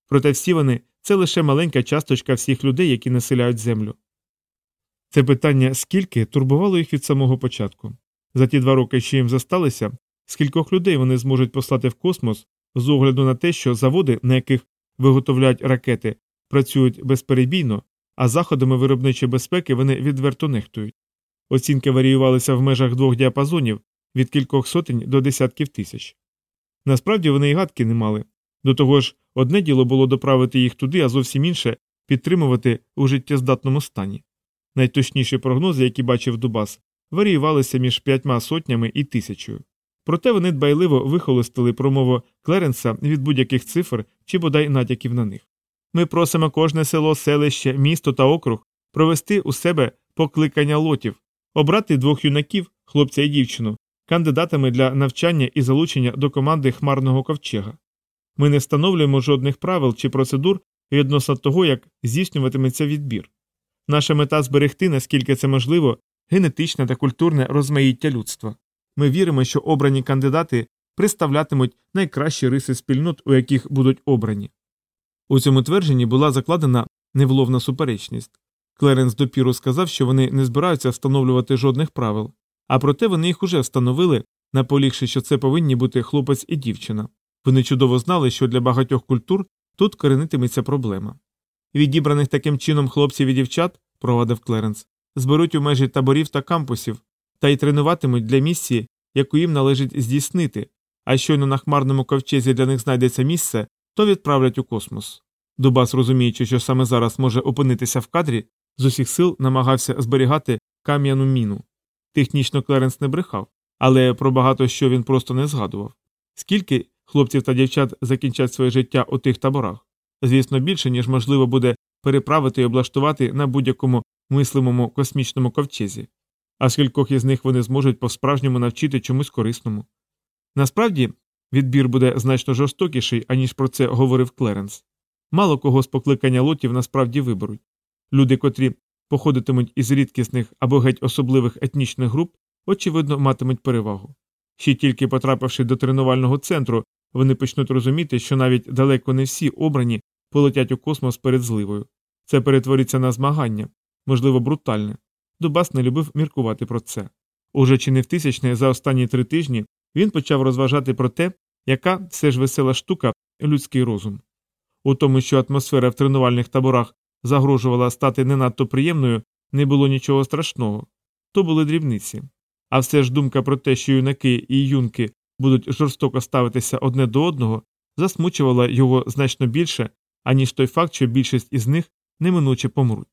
Проте всі вони це лише маленька часточка всіх людей, які населяють землю. Це питання скільки турбувало їх від самого початку. За ті два роки, що їм зосталися, скількох людей вони зможуть послати в космос з огляду на те, що заводи, на яких виготовляють ракети, працюють безперебійно, а заходами виробничої безпеки вони відверто нехтують. Оцінки варіювалися в межах двох діапазонів від кількох сотень до десятків тисяч. Насправді вони й гадки не мали. До того ж, одне діло було доправити їх туди, а зовсім інше підтримувати у життєздатному стані. Найточніші прогнози, які бачив Дубас, варіювалися між п'ятьма сотнями і тисячою. Проте вони дбайливо вихолостили промову Клеренса від будь-яких цифр чи бодай натяків на них. Ми просимо кожне село, селище, місто та округ провести у себе покликання лотів, обрати двох юнаків, хлопця і дівчину, кандидатами для навчання і залучення до команди хмарного ковчега. Ми не встановлюємо жодних правил чи процедур відносно того, як здійснюватиметься відбір. Наша мета зберегти, наскільки це можливо, генетичне та культурне розмаїття людства. Ми віримо, що обрані кандидати представлятимуть найкращі риси спільнот, у яких будуть обрані. У цьому твердженні була закладена невловна суперечність. Клеренс допіру сказав, що вони не збираються встановлювати жодних правил, а проте вони їх уже встановили, наполігши, що це повинні бути хлопець і дівчина. Вони чудово знали, що для багатьох культур тут коренитиметься проблема. Відібраних таким чином хлопців і дівчат, провадив Клеренс, зберуть у межі таборів та кампусів та й тренуватимуть для місії, яку їм належить здійснити, а щойно на хмарному ковчезі для них знайдеться місце, то відправлять у космос. Дубас, розуміючи, що саме зараз може опинитися в кадрі, з усіх сил намагався зберігати кам'яну міну. Технічно Клеренс не брехав, але про багато що він просто не згадував. Скільки хлопців та дівчат закінчать своє життя у тих таборах? Звісно, більше, ніж можливо буде переправити і облаштувати на будь-якому мислимому космічному ковчезі, а скількох із них вони зможуть по справжньому навчити чомусь корисному. Насправді, відбір буде значно жорстокіший, аніж про це говорив Клеренс. Мало кого з покликання лотів насправді виберуть. Люди, котрі походитимуть із рідкісних або геть особливих етнічних груп, очевидно, матимуть перевагу. Ще тільки потрапивши до тренувального центру, вони почнуть розуміти, що навіть далеко не всі обрані полетять у космос перед зливою. Це перетвориться на змагання, можливо, брутальне. Дубас не любив міркувати про це. Уже чи не в тисячне за останні три тижні він почав розважати про те, яка все ж весела штука людський розум. У тому, що атмосфера в тренувальних таборах загрожувала стати не надто приємною, не було нічого страшного. То були дрібниці. А все ж думка про те, що юнаки і юнки будуть жорстоко ставитися одне до одного, засмучувала його значно більше, аніж той факт, що більшість із них неминуче помруть.